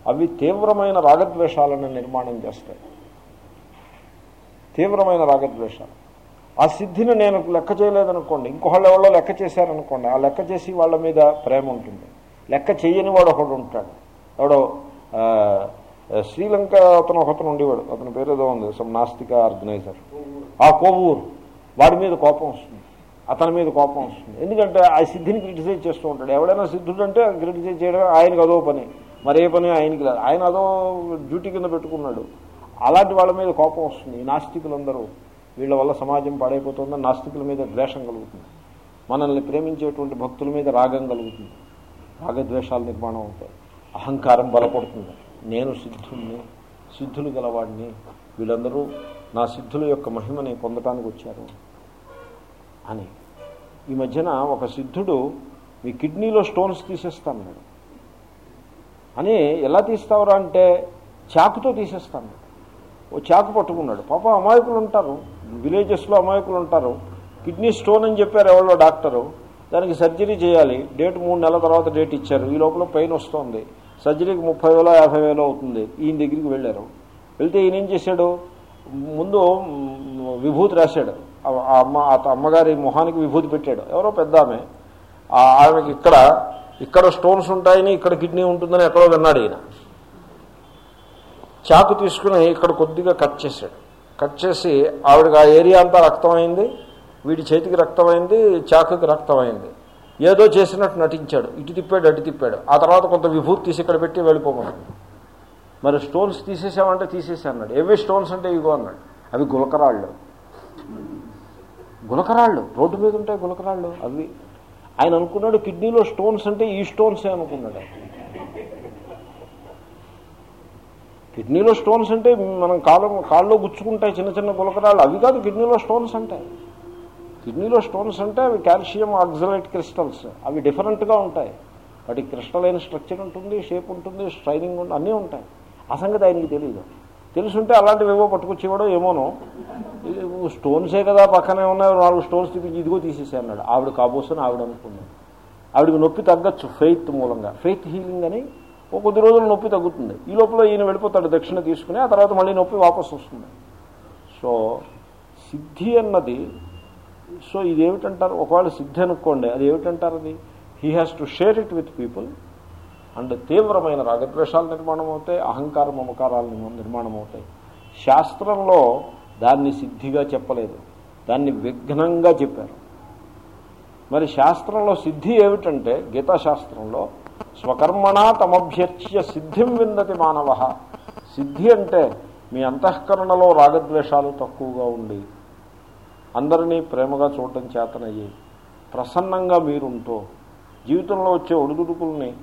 అవి తీవ్రమైన రాగద్వేషాలను నిర్మాణం చేస్తాయి. తీవ్రమైన రాగద్వేషాలు. ఆ సిద్ధిని నేను లెక్క చేయలేదనుకోండి ఇంకొకళ్ళు ఎవరో లెక్క చేశారనుకోండి ఆ లెక్క చేసి వాళ్ళ మీద ప్రేమ ఉంటుంది. లెక్క చేయని వాడు ఒకడు ఉంటాడు. ఎవడో శ్రీలంక అతను ఒకతను ఉండేవాడు. అతని పేరు ఏదో ఉంది సమ్ నాస్తిక ఆర్గనైజర్. ఆ కోవూరు. వాడి మీద కోపం వస్తుంది. అతని మీద కోపం వస్తుంది. ఎందుకంటే ఆ సిద్ధిని క్రిటిసైజ్ చేస్తూ ఉంటాడు. ఎవడైనా సిద్ధుడు అంటే క్రిటిసైజ్ చేయడం ఆయనకు అదో పని. మరే పని ఆయనకి లేదు ఆయన అదో డ్యూటీ కింద పెట్టుకున్నాడు. అలాంటి వాళ్ళ మీద కోపం వస్తుంది. ఈ నాస్తికులందరూ వీళ్ళ వల్ల సమాజం పాడైపోతుందని నాస్తికుల మీద ద్వేషం కలుగుతుంది. మనల్ని ప్రేమించేటువంటి భక్తుల మీద రాగం కలుగుతుంది. రాగద్వేషాలు నిర్మాణం అవుతాయి. అహంకారం బలపడుతుంది. నేను సిద్ధుల్ని సిద్ధులు గలవాడిని వీళ్ళందరూ నా సిద్ధుల యొక్క మహిమని పొందటానికి వచ్చారు అని. ఈ మధ్యన ఒక సిద్ధుడు మీ కిడ్నీలో స్టోన్స్ తీసేస్తాను నేను. అని ఎలా తీస్తావురా అంటే చాకుతో తీసేస్తాను. ఓ చాకు పట్టుకున్నాడు. పాప అమాయకులు ఉంటారు. విలేజెస్లో అమాయకులు ఉంటారు. కిడ్నీ స్టోన్ అని చెప్పారు ఎవరో డాక్టరు. దానికి సర్జరీ చేయాలి. డేట్ మూడు నెలల తర్వాత డేట్ ఇచ్చారు. ఈ లోపల పెయిన్ వస్తుంది. సర్జరీకి ముప్పై వేలో యాభై వేలో అవుతుంది. ఈయన దగ్గరికి వెళ్ళారు. వెళ్తే ఈయన ఏం చేశాడు? ముందు విభూతి రాశాడు. ఆ అమ్మ ఆ అమ్మగారి మొహానికి విభూతి పెట్టాడు. ఎవరో పెద్ద ఆమె. ఆమెకి ఇక్కడ ఇక్కడ స్టోన్స్ ఉంటాయని ఇక్కడ కిడ్నీ ఉంటుందని ఎక్కడో విన్నాడు ఈయన. చాకు తీసుకుని ఇక్కడ కొద్దిగా కట్ చేశాడు. కట్ చేసి ఆవిడకి ఆ ఏరియా అంతా రక్తమైంది. వీడి చేతికి రక్తమైంది చాకుకి రక్తమైంది. ఏదో చేసినట్టు నటించాడు. ఇటు తిప్పాడు అటు తిప్పాడు. ఆ తర్వాత కొంత విభూతి తీసి ఇక్కడ పెట్టి వెళ్ళిపోమన్నాడు. మరి స్టోన్స్ తీసేసామంటే తీసేసా అన్నాడు. ఏవే స్టోన్స్ అంటే ఇగో అన్నాడు. అవి గులకరాళ్ళు. గులకరాళ్ళు? రోడ్డు మీద ఉంటాయి గులకరాళ్ళు అవి. ఆయన అనుకున్నాడు కిడ్నీలో స్టోన్స్ అంటే ఈ స్టోన్సే అనుకున్నాడు కిడ్నీలో స్టోన్స్ అంటే మనం కాళ్ళ కాళ్ళలో గుచ్చుకుంటాయి చిన్న చిన్న గులకరాళ్ళు. అవి కాదు కిడ్నీలో స్టోన్స్ అంటాయి కిడ్నీలో స్టోన్స్ అంటే అవి కాల్షియం ఆక్సలైట్ క్రిస్టల్స్. అవి డిఫరెంట్గా ఉంటాయి. వాటి క్రిస్టలైన స్ట్రక్చర్ ఉంటుంది షేప్ ఉంటుంది స్ట్రైనింగ్ ఉంటుంది అన్నీ ఉంటాయి. ఆ సంగతి ఆయనకి తెలియదు తెలుసుంటే అలాంటివి ఏవో పట్టుకొచ్చేవాడో ఏమోనో. స్టోన్సే కదా పక్కనే ఉన్నాయి నాలుగు స్టోన్స్ తీపించి ఇదిగో తీసేసే అన్నాడు. ఆవిడ కాబోసని ఆవిడ అనుకున్నాను ఆవిడకి నొప్పి తగ్గచ్చు ఫెయిత్ మూలంగా. ఫెయిత్ హీలింగ్ అని ఒక కొద్ది రోజులు నొప్పి తగ్గుతుంది. ఈ లోపల ఈయన వెళ్ళిపోతాడు దక్షిణ తీసుకుని ఆ తర్వాత మళ్ళీ నొప్పి వాపసు వస్తుంది. సో సిద్ధి అన్నది సో ఇది ఏమిటంటారు ఒకవేళ సిద్ధి అనుకోండి అది ఏమిటంటారు అది? He has to share it with people and తీవ్రమైన రాగద్వేషాలు నిర్మాణం అవుతాయి అహంకార మమకారాలు నిర్మాణం అవుతాయి శాస్త్రంలో దాన్ని సిద్ధిగా చెప్పలేదు. దాన్ని విఘ్నంగా చెప్పారు. మరి శాస్త్రంలో సిద్ధి ఏమిటంటే గీతాశాస్త్రంలో స్వకర్మణా తమభ్యర్చ్య సిద్ధిం విందతి మానవ. సిద్ధి అంటే మీ అంతఃకరణలో రాగద్వేషాలు తక్కువగా ఉండి అందరినీ ప్రేమగా చూడటం చేతనయ్యి ప్రసన్నంగా మీరుంటూ జీవితంలో వచ్చే ఒడిదుడుకుల్ని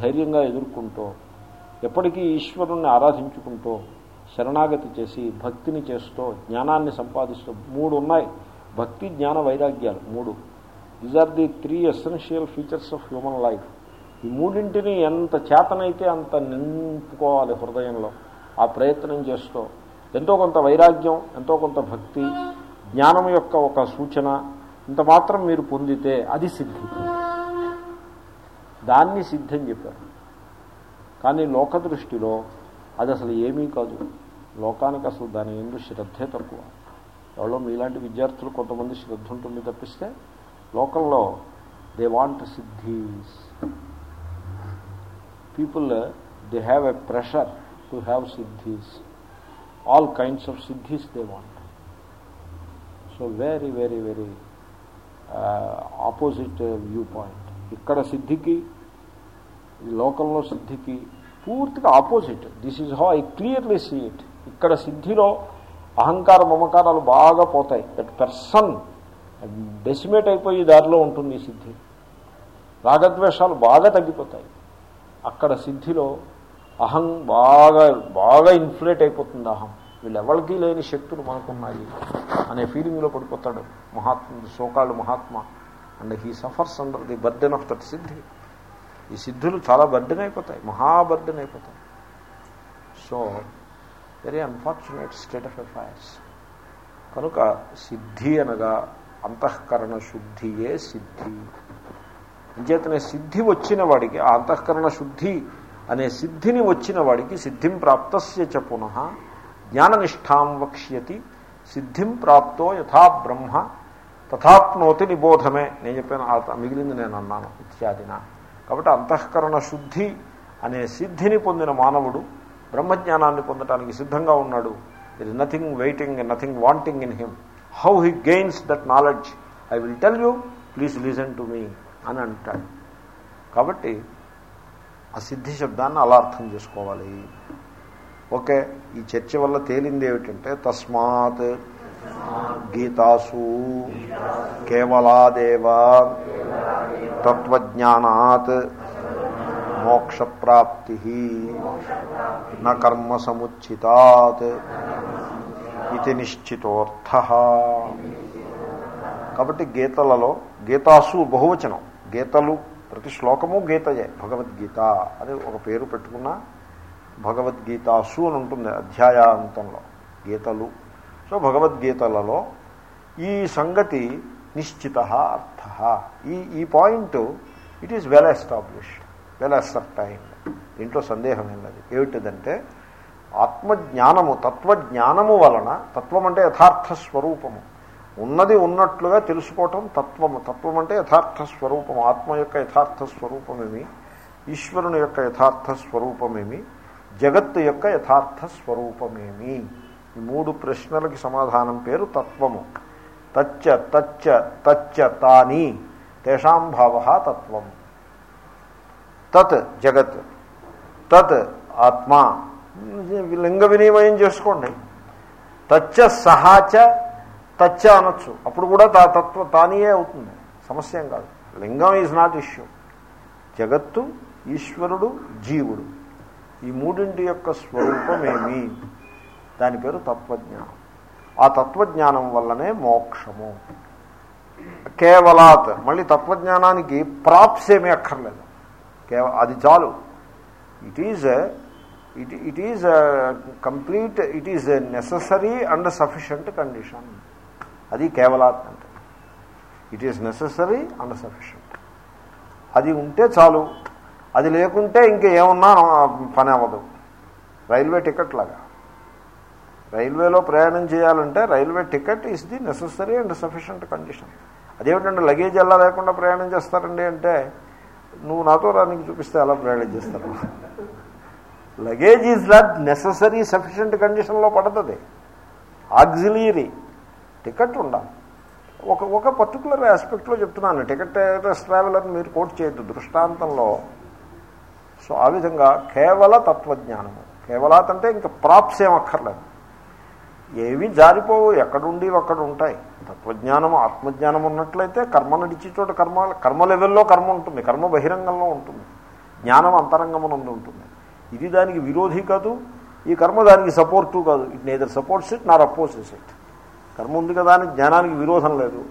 ధైర్యంగా ఎదుర్కొంటూ ఎప్పటికీ ఈశ్వరుణ్ణి ఆరాధించుకుంటూ శరణాగతి చేసి భక్తిని చేస్తూ జ్ఞానాన్ని సంపాదిస్తూ మూడు ఉన్నాయి. భక్తి జ్ఞాన వైరాగ్యాలు మూడు. These are the three essential features of human life ఈ మూడింటిని ఎంత చేతనైతే అంత నింపుకోవాలి హృదయంలో ఆ ప్రయత్నం చేస్తూ ఎంతో కొంత వైరాగ్యం ఎంతో కొంత భక్తి జ్ఞానం యొక్క ఒక సూచన ఇంత మాత్రం మీరు పొందితే అది సిద్ధి. దాన్ని సిద్ధి అని చెప్పారు. కానీ లోక దృష్టిలో అది అసలు ఏమీ కాదు. లోకానికి అసలు దాని ఎందు శ్రద్ధే తక్కువ. ఎవరో మీలాంటి విద్యార్థులు కొంతమంది శ్రద్ధ ఉంటుంది తప్పిస్తే లోకంలో they want siddhis people they have a pressure to have siddhis all kinds of siddhis they want so very very very opposite view point ఇక్కడ సిద్ధికి ఈ లోకంలో సిద్ధికి పూర్తిగా opposite. This is how I clearly see it ఇక్కడ సిద్ధిలో అహంకార మమకారాలు బాగా పోతాయి. దట్ పర్సన్ డెసిమేట్ అయిపోయి దారిలో ఉంటుంది ఈ సిద్ధి. రాగద్వేషాలు బాగా తగ్గిపోతాయి. అక్కడ సిద్ధిలో అహం బాగా బాగా ఇన్ఫ్లేట్ అయిపోతుంది అహం. వీళ్ళెవరికీ లేని శక్తులు మనకున్నాయి అనే ఫీలింగ్లో పడిపోతాడు మహాత్మ సోకాళ్ళు మహాత్మ. And he suffers under the burden of that siddhi. ఈ సిద్ధులు చాలా బర్డెన్ అయిపోతాయి మహాబర్డెన్ అయిపోతాయి so very unfortunate state of affairs కనుక సిద్ధి అనగా అంతఃకరణ శుద్ధియే సిద్ధి. అంచేతనే సిద్ధి వచ్చిన వాడికి ఆ అంతఃకరణ శుద్ధి అనే సిద్ధిని వచ్చిన వాడికి సిద్ధిం ప్రాప్తస్య చ పునః జ్ఞాననిష్టాం వక్ష్యతి. సిద్ధిం ప్రాప్తో యథా బ్రహ్మ తథాప్నోతి నిబోధమే. నేను చెప్పాను మిగిలింది నేను అన్నాను ఇత్యాదిన కాబట్టి అంతఃకరణ శుద్ధి అనే సిద్ధిని పొందిన మానవుడు బ్రహ్మజ్ఞానాన్ని పొందటానికి సిద్ధంగా ఉన్నాడు. It is nothing waiting nothing wanting in him how he gains that knowledge I will tell you please listen to me అని అంటాడు. కాబట్టి ఆ సిద్ధి శబ్దాన్ని అలా అర్థం చేసుకోవాలి. ఓకే ఈ చర్చ వల్ల తేలింది ఏమిటంటే తస్మాత్ గీతాసు కేవలాదేవ తత్వజ్ఞానాత్ మోక్షప్రాప్తి న సముచితాత్ ఇది నిశ్చితోర్థ. కాబట్టి గీతలలో గీతాసు బహువచనం. గీతలు ప్రతి శ్లోకము గీతయే భగవద్గీత అని ఒక పేరు పెట్టుకున్న భగవద్గీతాసు అని ఉంటుంది అధ్యాయాంతంలో. గీతలు సో భగవద్గీతలలో ఈ సంగతి నిశ్చిత అర్థ. ఈ ఈ point it is well established well ascertain దీంట్లో సందేహం ఏం ఏమిటిదంటే ఆత్మజ్ఞానము తత్వజ్ఞానము వలన తత్వం అంటే యథార్థ స్వరూపము. ఉన్నది ఉన్నట్లుగా తెలుసుకోవటం తత్వము. తత్వం అంటే యథార్థ స్వరూపము. ఆత్మ యొక్క యథార్థ స్వరూపమేమి? ఈశ్వరుని యొక్క యథార్థ స్వరూపమేమి? జగత్తు యొక్క యథార్థ స్వరూపమేమి? ఈ మూడు ప్రశ్నలకి సమాధానం పేరు తత్వము. తచ్చ తచ్చ తచ్చ తాని. తేషాం భావ తత్వం. తత్ జగత్. తత్ ఆత్మ. లింగ వినిమయం చేసుకోండి. తచ్చ సహాచ తచ్చ అనొచ్చు. అప్పుడు కూడా తా తత్వ తానియే అవుతుంది. సమస్య కాదు. Lingam is not issue. జగత్తు ఈశ్వరుడు జీవుడు. ఈ మూడింటి యొక్క స్వరూపమేమి? దాని పేరు తత్వజ్ఞానం. ఆ తత్వజ్ఞానం వల్లనే మోక్షము. కేవలాత్ మళ్ళీ తత్వజ్ఞానానికి ప్రాప్స్ ఏమీ అక్కర్లేదు. కేవ అది చాలు. It is it it is complete it is necessary and sufficient condition అది కేవలాత్ అంటే. It is necessary and sufficient అది ఉంటే చాలు. అది లేకుంటే ఇంకేమన్నా పని అవ్వదు. రైల్వే టికెట్ లాగా. రైల్వేలో ప్రయాణం చేయాలంటే railway ticket is the necessary and sufficient condition. అదేమిటంటే లగేజ్ ఎలా లేకుండా ప్రయాణం చేస్తారండి అంటే నువ్వు నాతో రానికి చూపిస్తే అలా ప్రయాణం చేస్తారు. Luggage is not necessary sufficient కండిషన్లో పడుతుంది. ఆక్సిలీరీ టికెట్ ఉండాలి. ఒక ఒక పర్టికులర్ ఆస్పెక్ట్లో చెప్తున్నాను టికెట్ ట్రావెలర్ మీరు కోట్ చేయొద్దు దృష్టాంతంలో. సో ఆ విధంగా కేవల తత్వజ్ఞానము. కేవలాతంటే ఇంకా ప్రాప్స్ ఏమక్కర్లేదు అక్కర్లేదు. ఏవి జారిపోవు ఎక్కడుండి అక్కడ ఉంటాయి తత్వజ్ఞానం ఆత్మజ్ఞానం ఉన్నట్లయితే కర్మ నడిచి చోట కర్మ కర్మ లెవెల్లో కర్మ ఉంటుంది కర్మ బహిరంగంలో ఉంటుంది. జ్ఞానం అంతరంగమునందు ఉంటుంది. ఇది దానికి విరోధి కాదు ఈ కర్మ దానికి సపోర్టు కాదు. It neither supports it nor opposes it కర్మ ఉంది కదా అని జ్ఞానానికి విరోధం లేదు.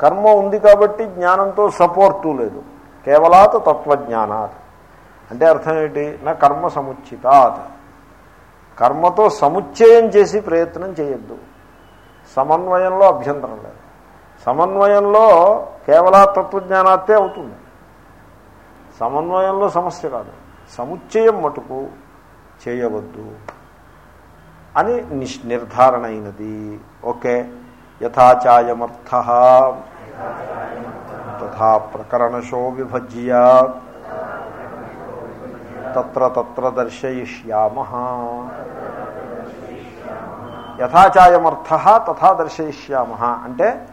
కర్మ ఉంది కాబట్టి జ్ఞానంతో సపోర్టు లేదు. కేవలాత తత్వజ్ఞానాత్. అంటే అర్థం ఏంటి? నా కర్మ సముచితాత్. కర్మతో సముచ్చయం చేసి ప్రయత్నం చేయొద్దు. సమన్వయంలో అభ్యంతరం లేదు. సమన్వయంలో కేవల తత్వజ్ఞానాత్తే అవుతుంది. సమన్వయంలో సమస్య కాదు. సముచ్చయం మటుకు చేయవద్దు అని నిష్ నిర్ధారణ అయినది. ఓకే? యథాచాయమర్థ. తథా ప్రకరణశో విభజ్య తత్ర తత్ర దర్శయిష్యామ. యథాచాయమర్థ తథా దర్శయిష్యామ. అంటే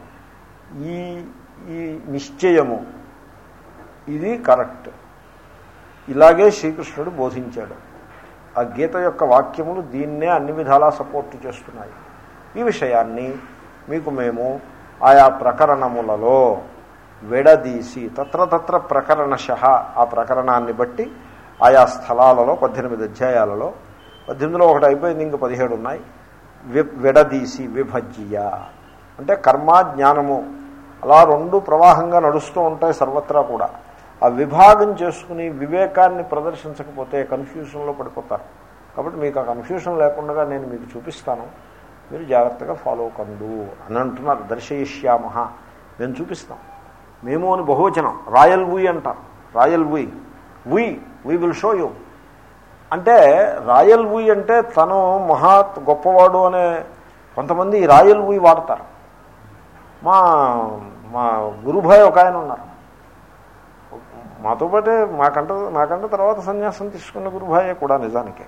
ఈ ఈ నిశ్చయము ఇది కరెక్ట్. ఇలాగే శ్రీకృష్ణుడు బోధించాడు. ఆ గీత యొక్క వాక్యములు దీన్నే అన్ని విధాలా సపోర్ట్ చేస్తున్నాయి. ఈ విషయాన్ని మీకు మేము ఆయా ప్రకరణములలో విడదీసి తత్ర తత్ర ప్రకరణశ ఆ ప్రకరణాన్ని బట్టి ఆయా స్థలాలలో పద్దెనిమిది అధ్యాయాలలో. పద్దెనిమిదిలో ఒకటి అయిపోయింది ఇంక పదిహేడు ఉన్నాయి. వి విడదీసి విభజ్య అంటే కర్మ జ్ఞానము అలా రెండు ప్రవాహంగా నడుస్తూ ఉంటాయి సర్వత్రా కూడా. ఆ విభాగం చేసుకుని వివేకాన్ని ప్రదర్శించకపోతే కన్ఫ్యూషన్లో పడిపోతారు. కాబట్టి మీకు ఆ కన్ఫ్యూషన్ లేకుండా నేను మీకు చూపిస్తాను. మీరు జాగ్రత్తగా ఫాలో కండు అని అంటున్నారు. దర్శయిష్యామహ. మేము చూపిస్తాం మేము అని బహువచనం. రాయల్ వుయ్ అంటారు. Royal we. We. We will show you అంటే రాయల్ వీ అంటే తను మహాత్ గొప్పవాడు అనే కొంతమంది రాయల్ వీ వాడతారు. మా మా గురుభాయ్ ఒక ఆయన ఉన్నారు. మాతో పాటే మాకంట నాకంటే తర్వాత సన్యాసం తీసుకున్న గురుభాయే కూడా నిజానికి.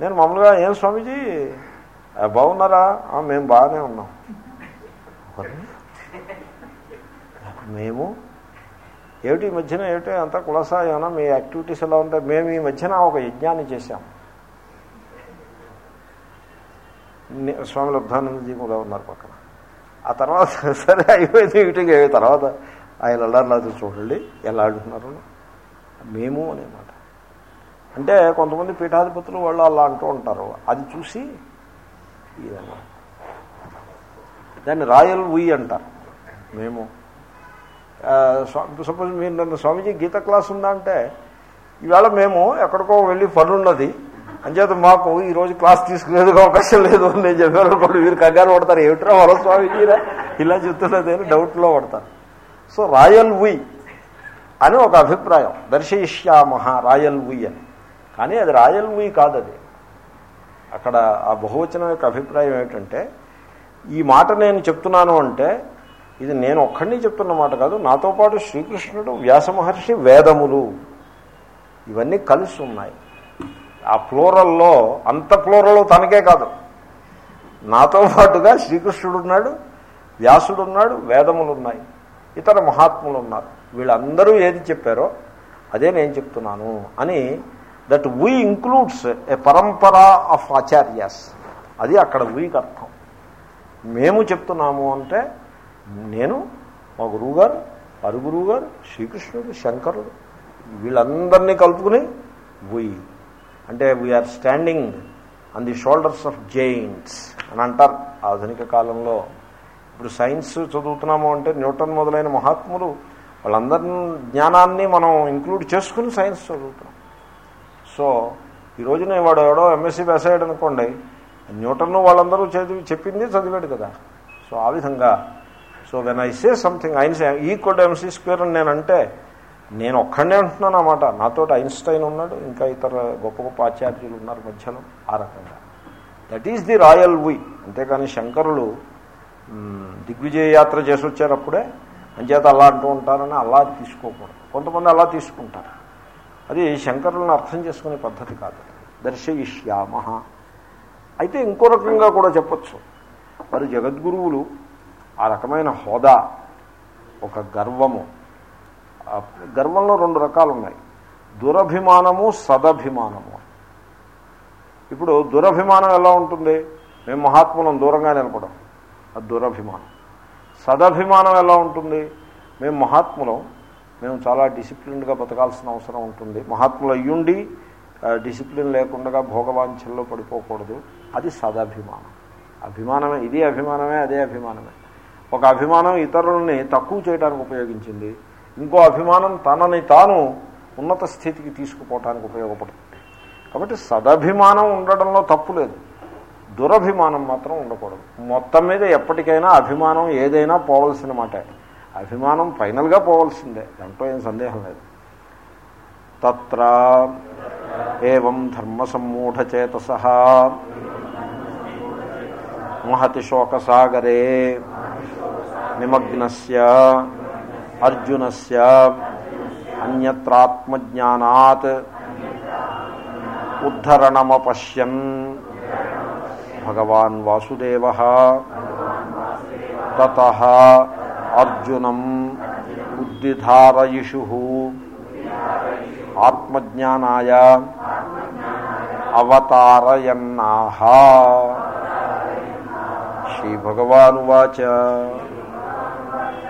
నేను మామూలుగా ఏం స్వామీజీ బాగున్నారా? మేము బాగానే ఉన్నాం. మేము ఏమిటి ఈ మధ్యన ఏమిటి అంతా కులసాయన? మీ యాక్టివిటీస్ ఎలా ఉంటాయి? మేము ఈ మధ్యన ఒక యజ్ఞాన్ని చేశాం. స్వామి లబ్ధానందజీ కూడా ఉన్నారు పక్కన. ఆ తర్వాత సరే అయిపోయింది మీటింగ్ అయిపోయిన తర్వాత ఆయన అల్లారులాదు చూడండి ఎలా అంటున్నారు? మేము అనేమాట అంటే కొంతమంది పీఠాధిపతులు వాళ్ళు అలా అంటూ ఉంటారు. అది చూసి ఇదన్నమాట. దాన్ని రాయల్ ఉయ్ అంటారు. మేము. సపోజ్ మీరు నన్ను స్వామీజీ గీత క్లాస్ ఉందా అంటే ఈవేళ మేము ఎక్కడికో వెళ్ళి పని ఉన్నది అంచేత మాకు ఈరోజు క్లాస్ తీసుకునేది అవకాశం లేదు అని నేను చెప్పాను మీరు కంగారు పడతారు. ఏమిట్రా వర స్వామీజీరా? ఇలా చెప్తున్నది అని డౌట్లో పడతారు. సో రాయల్ ఉయ్ అని ఒక అభిప్రాయం. దర్శయిష్యామహ రాయల్ ఉయ్ అని. కానీ అది రాయల్ ఉయ్ కాదు అది అక్కడ ఆ బహువచనం యొక్క అభిప్రాయం ఏమిటంటే ఈ మాట నేను చెప్తున్నాను అంటే ఇది నేను ఒక్కడిని చెప్తున్న మాట కాదు నాతో పాటు శ్రీకృష్ణుడు వ్యాస మహర్షి వేదములు ఇవన్నీ కలిసి ఉన్నాయి. ఆ ఫ్లోరల్లో అంత ఫ్లోరల్ తనకే కాదు. నాతో పాటుగా శ్రీకృష్ణుడు ఉన్నాడు వ్యాసుడు ఉన్నాడు వేదములు ఉన్నాయి ఇతర మహాత్ములు ఉన్నారు వీళ్ళందరూ ఏది చెప్పారో అదే నేను చెప్తున్నాను అని that we includes a పరంపరా of acharyas అది అక్కడ వీకి అర్థం. మేము చెప్తున్నాము అంటే నేను మా గురువుగారు వారి గురువు గారు శ్రీకృష్ణుడు శంకరుడు వీళ్ళందరినీ కలుపుకుని వుయ్ అంటే we are standing on the shoulders of giants అని అంటారు. ఆధునిక కాలంలో ఇప్పుడు సైన్స్ చదువుతున్నాము అంటే న్యూటన్ మొదలైన మహాత్ములు వాళ్ళందరి జ్ఞానాన్ని మనం ఇంక్లూడ్ చేసుకుని సైన్స్ చదువుతున్నాం. సో ఈ రోజున వాడు ఎవడో ఎంఎస్సీ పాస్ అయ్యాడు అనుకోండి న్యూటన్ వాళ్ళందరూ చదివి చెప్పింది చదివాడు కదా. సో ఆ విధంగా so when I say something ఐన్స్ equal MC square అని నేను అంటే నేను ఒక్కడే అంటున్నాను అన్నమాట. నాతో ఐన్స్టైన్ ఉన్నాడు ఇంకా ఇతర గొప్ప గొప్ప ఆచార్యులు ఉన్నారు మధ్యలో ఆ రకంగా. That is the royal we అంతేకాని శంకరులు దిగ్విజయ యాత్ర చేసి వచ్చారప్పుడే అంచేత అలా అంటూ ఉంటారని అలా తీసుకోకూడదు. కొంతమంది అలా తీసుకుంటారు. అది శంకరులను అర్థం చేసుకునే పద్ధతి కాదు. దర్శయిష్యామ అయితే ఇంకో రకంగా కూడా చెప్పచ్చు. వారు జగద్గురువులు ఆ రకమైన హోదా ఒక గర్వము. గర్వంలో రెండు రకాలు ఉన్నాయి దురభిమానము సదభిమానము. ఇప్పుడు దురభిమానం ఎలా ఉంటుంది? మేము మహాత్ములను దూరంగా నిలపడం అది దురభిమానం. సదభిమానం ఎలా ఉంటుంది? మేము మహాత్ములం మేము చాలా డిసిప్లిన్గా బతకాల్సిన అవసరం ఉంటుంది. మహాత్ములు అయ్యుండి డిసిప్లిన్ లేకుండా భోగవాంఛల్లో పడిపోకూడదు. అది సదభిమానం. అభిమానమే ఇది అభిమానమే అదే అభిమానమే. ఒక అభిమానం ఇతరులని తక్కువ చేయడానికి ఉపయోగించింది. ఇంకో అభిమానం తనని తాను ఉన్నత స్థితికి తీసుకుపోవటానికి ఉపయోగపడుతుంది. కాబట్టి సదభిమానం ఉండడంలో తప్పు లేదు. దురభిమానం మాత్రం ఉండకూడదు. మొత్తం మీద ఎప్పటికైనా అభిమానం ఏదైనా పోవలసిన మాట. అభిమానం ఫైనల్గా పోవలసిందే. దాంట్లో ఏం సందేహం లేదు. తత్ర ఏం ధర్మసమ్మూఢచేతస. మహతి శోకసాగరే. నిమగ్నస్య అర్జునస్య అన్యత్రాత్మజ్ఞానాత్ ఉద్ధరణమపశ్యన్ భగవాన్ వాసుదేవ తత అర్జునం బుద్ధిధారయిషు ఆత్మజ్ఞానాయ అవతారయన్నాహ శ్రీ భగవానువాచ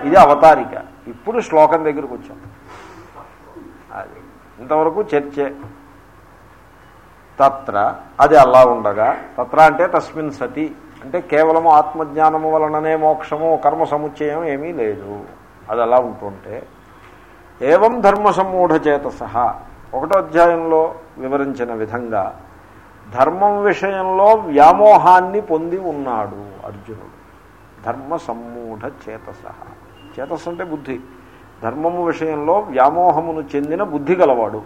ఇది అవతారిక. ఇప్పుడు శ్లోకం దగ్గరకు వచ్చాం. అది ఇంతవరకు చర్చే. తత్ర అది అలా ఉండగా తత్ర అంటే తస్మిన్ సతి అంటే కేవలము ఆత్మజ్ఞానము వలననే మోక్షము కర్మ సముచ్చయం ఏమీ లేదు. అది అలా ఉంటుంటే ఏవం ధర్మ సమ్మూఢచేత సహా ఒకటో అధ్యాయంలో వివరించిన విధంగా ధర్మం విషయంలో వ్యామోహాన్ని పొంది ఉన్నాడు అర్జునుడు. ధర్మ సమ్మూఢ చేతస చేతస్సు అంటే బుద్ధి. ధర్మము విషయంలో వ్యామోహమును చెందిన బుద్ధి గలవాడు.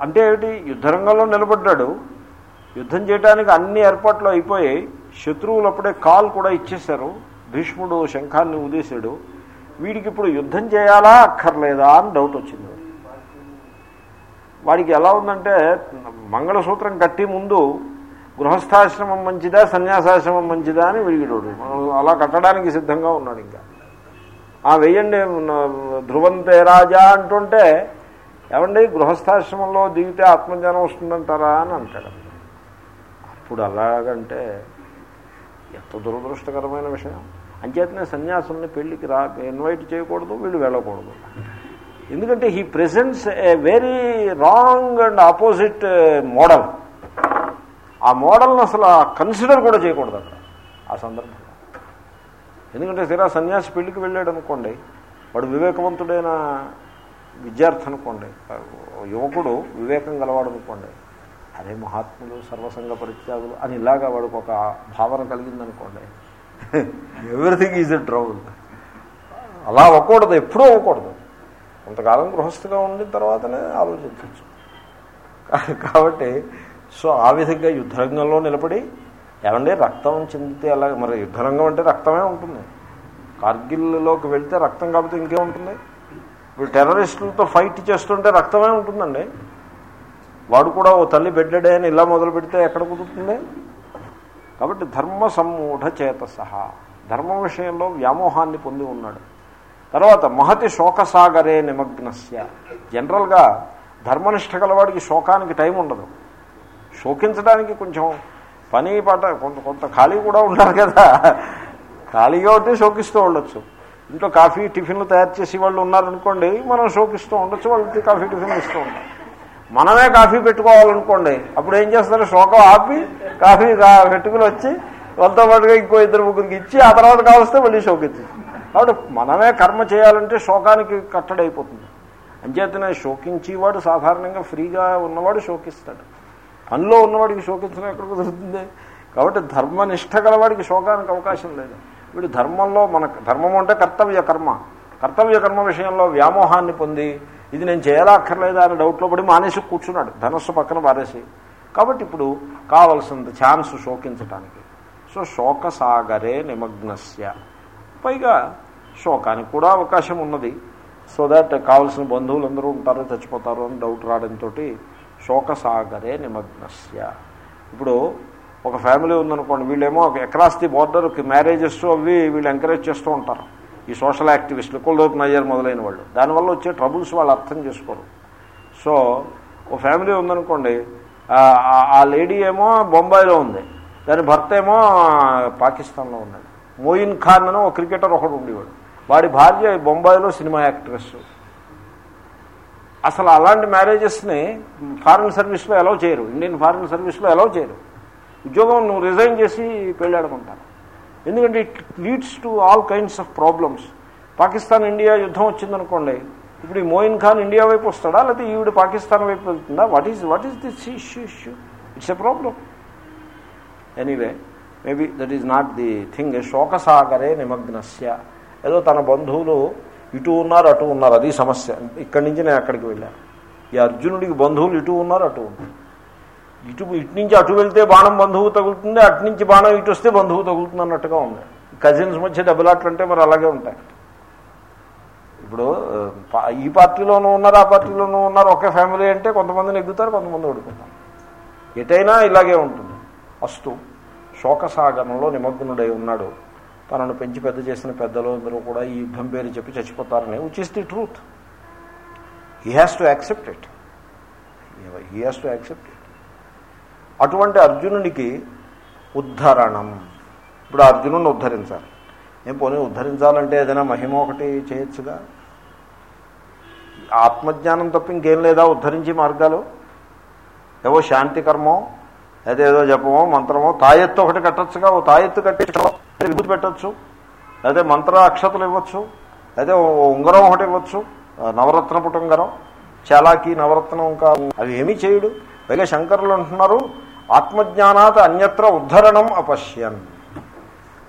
అంటే ఏమిటి? యుద్ధరంగంలో నిలబడ్డాడు. యుద్ధం చేయడానికి అన్ని ఏర్పాట్లు అయిపోయాయి శత్రువులు అప్పుడే కాల్ కూడా ఇచ్చేశారు. భీష్ముడు శంఖాన్ని ఉదేశాడు వీడికి ఇప్పుడు యుద్ధం చేయాలా అక్కర్లేదా అని డౌట్ వచ్చింది. వాడికి ఎలా ఉందంటే మంగళసూత్రం కట్టి ముందు గృహస్థాశ్రమం మంచిదా సన్యాసాశ్రమం మంచిదా అని విడిగిడోడు అలా కట్టడానికి సిద్ధంగా ఉన్నాడు ఇంకా. ఆ వెయ్యండి ధ్రువంతే రాజా అంటుంటే ఏమండి గృహస్థాశ్రమంలో దిగితే ఆత్మజ్ఞానం వస్తుందంటారా అని అంటాడు. అప్పుడు అలాగంటే ఎంత దురదృష్టకరమైన విషయం. అంచేతనే సన్యాసుల్ని పెళ్ళికి రా ఇన్వైట్ చేయకూడదు వీళ్ళు వెళ్ళకూడదు. ఎందుకంటే he presents a very wrong and opposite model. ఆ మోడల్ని అసలు కన్సిడర్ కూడా చేయకూడదు అక్కడ. ఆ సందర్భం ఎందుకంటే తీరా సన్యాసి పెళ్ళికి వెళ్ళాడు అనుకోండి వాడు వివేకవంతుడైన విద్యార్థి అనుకోండి యువకుడు వివేకం గలవాడు అనుకోండి అరే మహాత్ములు సర్వసంగ పరిత్యాగులు అని ఇలాగా వాడికి ఒక భావన కలిగిందనుకోండి ఎవ్రీథింగ్ ఈజ్ ఎ ట్రౌల్ అలా అవ్వకూడదు ఎప్పుడూ అవ్వకూడదు. కొంతకాలం గృహస్థిగా ఉండిన తర్వాతనే ఆలోచించవచ్చు కాబట్టి సో ఆ విధంగా యుద్ధరంగంలో నిలబడి ఏమంటే రక్తం చెందితే అలా మరి యుద్ధరంగం అంటే రక్తమే ఉంటుంది. కార్గిల్లోకి వెళ్తే రక్తం కాకపోతే ఇంకేముంటుంది ఇప్పుడు టెర్రరిస్టులతో ఫైట్ చేస్తుంటే రక్తమే ఉంటుందండి. వాడు కూడా ఓ తల్లి బెడ్డడే అని ఇలా మొదలు పెడితే ఎక్కడ కుదురుతుంది? కాబట్టి ధర్మ సమ్మూఢ చేత సహా ధర్మం విషయంలో వ్యామోహాన్ని పొంది ఉన్నాడు. తర్వాత మహతి శోకసాగరే నిమగ్నస్య. జనరల్గా ధర్మనిష్ట గలవాడికి శోకానికి టైం ఉండదు. శోకించడానికి కొంచెం పని పాట కొంత కొంత ఖాళీ కూడా ఉండాలి కదా. ఖాళీగా ఉంటే శోకిస్తూ ఉండొచ్చు. ఇంట్లో కాఫీ టిఫిన్లు తయారు చేసి వాళ్ళు ఉన్నారనుకోండి మనం శోకిస్తూ ఉండొచ్చు వాళ్ళకి కాఫీ టిఫిన్లు ఇస్తూ ఉంటాం మనమే కాఫీ పెట్టుకోవాలనుకోండి అప్పుడు ఏం చేస్తారు? శోకం ఆపి కాఫీ పెట్టుకుని వచ్చి వాళ్ళతో పాటుగా ఇంకో ఇద్దరు ముగ్గురికి ఇచ్చి ఆ తర్వాత కావస్తే మళ్ళీ శోకించి కాబట్టి మనమే కర్మ చేయాలంటే శోకానికి కట్టడైపోతుంది. అంచేతనే శోకించేవాడు సాధారణంగా ఫ్రీగా ఉన్నవాడు శోకిస్తాడు. పనిలో ఉన్నవాడికి శోకించడం ఎక్కడ కుదురుతుంది? కాబట్టి ధర్మనిష్ట గలవాడికి శోకానికి అవకాశం లేదు. వీడు ధర్మంలో మన ధర్మం అంటే కర్తవ్య కర్మ. కర్తవ్య కర్మ విషయంలో వ్యామోహాన్ని పొంది ఇది నేను చేయాలా అక్కర్లేదా అని డౌట్లో పడి మానేసి కూర్చున్నాడు. ధనస్సు పక్కన పారేసి. కాబట్టి ఇప్పుడు కావలసినంత ఛాన్స్ శోకించటానికి. సో శోకసాగరే నిమగ్నస్య. పైగా శోకానికి కూడా అవకాశం ఉన్నది. సో దాట్ కావలసిన బంధువులందరూ ఉంటారు చచ్చిపోతారు అని డౌట్ రావడంతో శోకసాగరే నిమగ్నస్య. ఇప్పుడు ఒక ఫ్యామిలీ ఉందనుకోండి వీళ్ళేమో అక్రాస్ ది బోర్డర్కి మ్యారేజెస్ అవి వీళ్ళు ఎంకరేజ్ చేస్తూ ఉంటారు. ఈ సోషల్ యాక్టివిస్టులు కులదోపు నయ్యర్ మొదలైన వాళ్ళు. దానివల్ల వచ్చే ట్రబుల్స్ వాళ్ళు అర్థం చేసుకోరు. సో ఓ ఫ్యామిలీ ఉందనుకోండి ఆ లేడీ ఏమో బొంబాయిలో ఉంది. దాని భర్త ఏమో పాకిస్తాన్లో ఉన్నాడు మోయిన్ ఖాన్ అని ఒక క్రికెటర్ ఒకడు ఉండేవాడు. వాడి భార్య బొంబాయిలో సినిమా యాక్ట్రెస్ అసలు అలాంటి మ్యారేజెస్ని ఫారిన్ సర్వీస్లో అలౌ చేయరు. ఇండియన్ ఫారిన్ సర్వీస్లో అలౌ చేయరు. ఉద్యోగం నువ్వు రిజైన్ చేసి పెళ్ళాడుకుంటాను ఎందుకంటే it leads to all kinds of problems Pakistan India యుద్ధం వచ్చిందనుకోండి ఇప్పుడు ఈ మోయిన్ ఖాన్ ఇండియా వైపు వస్తాడా? లేకపోతే ఈవిడ పాకిస్తాన్ వైపు వెళ్తుందా? What is what is this issue issue it's a problem anyway maybe that is not the thing శోకసాగరే నిమగ్నస్య ఏదో తన బంధువులు ఇటు ఉన్నారు అటు ఉన్నారు. అది సమస్య. ఇక్కడి నుంచి నేను అక్కడికి వెళ్ళాను ఈ అర్జునుడికి బంధువులు ఇటు ఉన్నారు అటు ఉన్నారు. ఇటు ఇటు నుంచి అటు వెళ్తే బాణం బంధువు తగులుతుంది అటు నుంచి బాణం ఇటు వస్తే బంధువు తగులుతుంది అన్నట్టుగా ఉంది. కజిన్స్ మధ్య దెబ్బలాట్లు అంటే మరి అలాగే ఉంటాయి. ఇప్పుడు ఈ పార్టీలోనూ ఉన్నారు ఆ పార్టీలోనూ ఉన్నారు. ఒకే ఫ్యామిలీ అంటే కొంతమందిని ఎగ్గుతారు కొంతమంది ఓడిపోతారు. ఎటైనా ఇలాగే ఉంటుంది. అస్తు శోకసాగరంలో నిమగ్నుడై ఉన్నాడు. తనను పెంచి పెద్ద చేసిన పెద్దలు అందరూ కూడా ఈ యుద్ధం పేరు చెప్పి చచ్చిపోతారని which is the truth he has to accept it he has to accept it అటువంటి అర్జునునికి ఉద్ధరణం. ఇప్పుడు అర్జునుడిని ఉద్ధరించాలి. ఏం పోనీ ఉద్ధరించాలంటే ఏదైనా మహిమ ఒకటి చేయొచ్చుగా? ఆత్మజ్ఞానం తప్ప ఇంకేం లేదా ఉద్ధరించే మార్గాలు? ఏవో శాంతికర్మో అదేదో ఏదో జపమో మంత్రమో తాయెత్తు ఒకటి కట్టచ్చుగా ఓ తాయెత్తు కట్టించడం. విభూతి పెట్టచ్చు లేదా మంత్ర అక్షతలు ఇవ్వచ్చు లేదా ఉంగరం ఒకటి ఇవ్వచ్చు నవరత్న పుటంగరం చాలాకి నవరత్నం ఇంకా అవి ఏమీ చేయడు. పైగా శంకరులు అంటున్నారు ఆత్మజ్ఞానాత్ అన్యత్ర ఉద్ధరణం అపశ్యన్.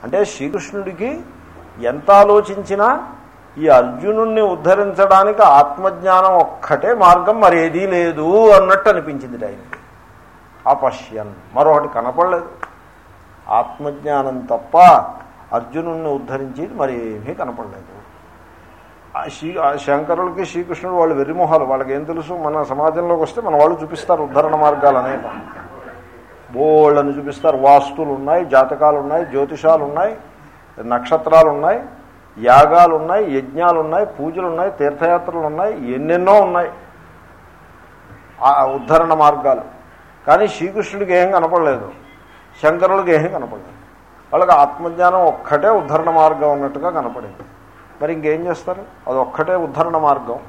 అంటే శ్రీకృష్ణుడికి ఎంత ఆలోచించినా ఈ అర్జునుణ్ణి ఉద్ధరించడానికి ఆత్మజ్ఞానం ఒక్కటే మార్గం మరేదీ లేదు అన్నట్టు అనిపించింది ఆయనకి. అపశ్యన్. మరొకటి కనపడలేదు. ఆత్మజ్ఞానం తప్ప అర్జునుణ్ణి ఉద్ధరించి మరి ఏమీ కనపడలేదు. ఆ శ్రీ ఆ శంకరులకి శ్రీకృష్ణుడు వాళ్ళు వెర్రిమోహాలు. వాళ్ళకి ఏం తెలుసు? మన సమాజంలోకి వస్తే మన వాళ్ళు చూపిస్తారు ఉద్ధరణ మార్గాలు అనేక బోళ్ళని చూపిస్తారు. వాస్తులు ఉన్నాయి జాతకాలు ఉన్నాయి జ్యోతిషాలు ఉన్నాయి నక్షత్రాలు ఉన్నాయి యాగాలు ఉన్నాయి యజ్ఞాలు ఉన్నాయి పూజలు ఉన్నాయి తీర్థయాత్రలు ఉన్నాయి ఎన్నెన్నో ఉన్నాయి. ఆ ఉద్ధరణ మార్గాలు. కానీ శ్రీకృష్ణుడికి ఏం కనపడలేదు. శంకరులకు ఏమీ కనపడలేదు వాళ్ళకి ఆత్మజ్ఞానం ఒక్కటే ఉద్ధరణ మార్గం అన్నట్టుగా కనపడింది. మరి ఇంకేం చేస్తారు? అది ఒక్కటే ఉద్ధరణ మార్గం.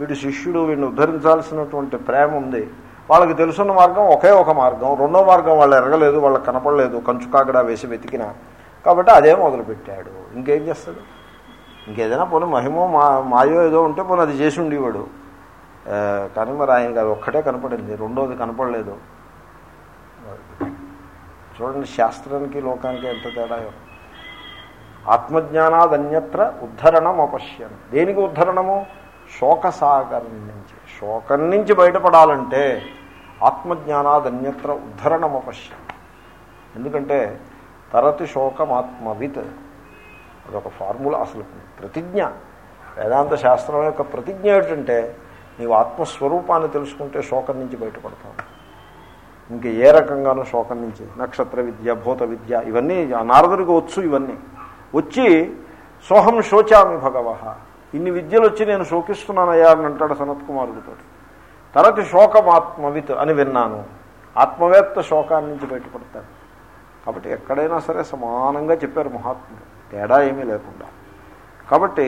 వీడు శిష్యుడు వీడిని ఉద్ధరించాల్సినటువంటి ప్రేమ ఉంది. వాళ్ళకి తెలుసున్న మార్గం ఒకే ఒక మార్గం. రెండో మార్గం వాళ్ళు ఎరగలేదు వాళ్ళకి కనపడలేదు కంచుకాగడ వేసి వెతికిన. కాబట్టి అదే మొదలుపెట్టాడు. ఇంకేం చేస్తాడు? ఇంకేదైనా పోనీ మహిమో మా మాయో ఏదో ఉంటే పోనీ అది చేసి ఉండేవాడు. కానీ మరి ఆయనకి అది ఒక్కటే కనపడింది. రెండోది కనపడలేదు. చూడండి శాస్త్రానికి లోకానికి ఎంత తేడా ఆత్మజ్ఞానాదన్యత్ర ఉద్ధరణం అపశ్యం దేనికి ఉద్ధరణము? శోకసాగరం నుంచి. శోకం నుంచి బయటపడాలంటే ఆత్మజ్ఞానాదన్యత్ర ఉద్ధరణం అపశ్యం ఎందుకంటే తరతి శోకమాత్మవిత్ అదొక ఫార్ములా అసలు ప్రతిజ్ఞ. వేదాంత శాస్త్రం యొక్క ప్రతిజ్ఞ ఏమిటంటే నీవు ఆత్మస్వరూపాన్ని తెలుసుకుంటే శోకం నుంచి బయటపడతావు. ఇంక ఏ రకంగానూ శోకం నుంచి నక్షత్ర విద్య భూత విద్య ఇవన్నీ నారదుడికి వచ్చు ఇవన్నీ. వచ్చి సోహం శోచామి భగవ ఇన్ని విద్యలు వచ్చి నేను శోకిస్తున్నానయ్యా అని అంటాడు సనత్ కుమారుడితో తర్వాత శోకం ఆత్మవిత్ అని విన్నాను. ఆత్మవేత్త శోకాన్ని నుంచి బయటపడతాడు. కాబట్టి ఎక్కడైనా సరే సమానంగా చెప్పారు మహాత్ముడు. తేడా ఏమీ లేకుండా. కాబట్టి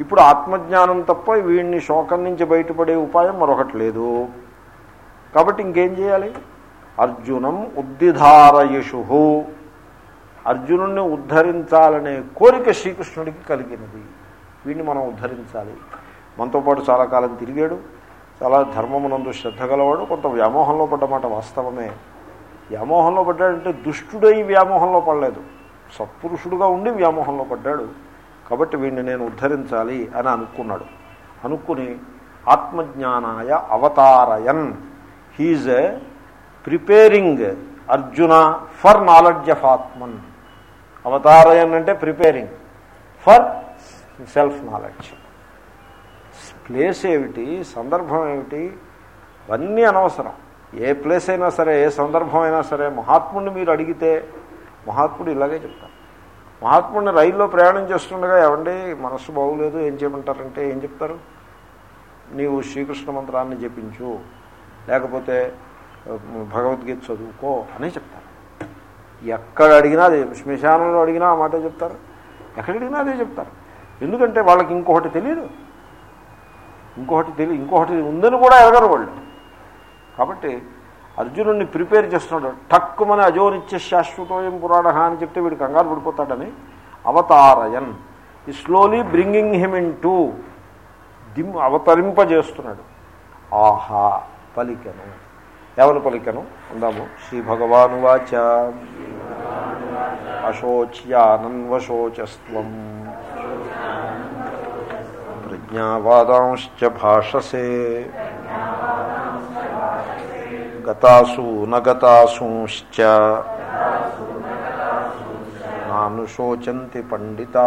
ఇప్పుడు ఆత్మజ్ఞానం తప్ప వీడిని శోకం నుంచి బయటపడే ఉపాయం మరొకటి లేదు. కాబట్టి ఇంకేం చేయాలి? అర్జునం ఉద్దిధారయుషు అర్జునుడిని ఉద్ధరించాలనే కోరిక శ్రీకృష్ణుడికి కలిగినది. వీడిని మనం ఉద్ధరించాలి. మనతో పాటు చాలా కాలం తిరిగాడు. చాలా ధర్మమునందు శ్రద్ధ గలవాడు. కొంత వ్యామోహంలో పడ్డమాట వాస్తవమే. వ్యామోహంలో పడ్డాడంటే దుష్టుడై వ్యామోహంలో పడలేదు. సత్పురుషుడుగా ఉండి వ్యామోహంలో పడ్డాడు. కాబట్టి వీడిని నేను ఉద్ధరించాలి అని అనుకున్నాడు. అనుకుని ఆత్మజ్ఞానాయ అవతారయన్. He's preparing Arjuna for knowledge of Atman. అవతారయన్ అంటే preparing. For self knowledge. Place ఏమిటి? సందర్భం ఏమిటి? అవన్నీ అనవసరం. ఏ ప్లేస్ అయినా సరే ఏ సందర్భం అయినా సరే మహాత్ముడిని మీరు అడిగితే మహాత్ముడు ఇలాగే చెప్తారు మహాత్ముడిని రైల్లో ప్రయాణం చేస్తుండగా ఏమండి మనస్సు బాగులేదు ఏం చేయమంటారంటే ఏం చెప్తారు? నీవు శ్రీకృష్ణ మంత్రాన్ని జపించు. లేకపోతే భగవద్గీత చదువుకో అని చెప్తారు. ఎక్కడ అడిగినా అదే శ్మశానంలో అడిగినా ఆ మాట చెప్తారు. ఎక్కడ అడిగినా అదే చెప్తారు. ఎందుకంటే వాళ్ళకి ఇంకొకటి తెలియదు ఇంకొకటి తెలియదు ఇంకొకటి ఉందని కూడా ఎరగరు వాళ్ళు. కాబట్టి అర్జునుడిని ప్రిపేర్ చేస్తున్నాడు. టక్కుమని అజోనిత్య శాశ్వతోయం పురాణ అని చెప్తే వీడు కంగారు పడిపోతాడని అవతారయన్. ఈ slowly bringing him into them అవతరింపజేస్తున్నాడు. ఆహా పలికను. ఎవరు పలికెను అందాము శ్రీ భగవాను వాచ అశోచ్యానన్వశోచస్వం ప్రజ్ఞావాదాంశ్చ భాషసే గతాసు నగతాసూశ్చ నాను శోచంతి పండితా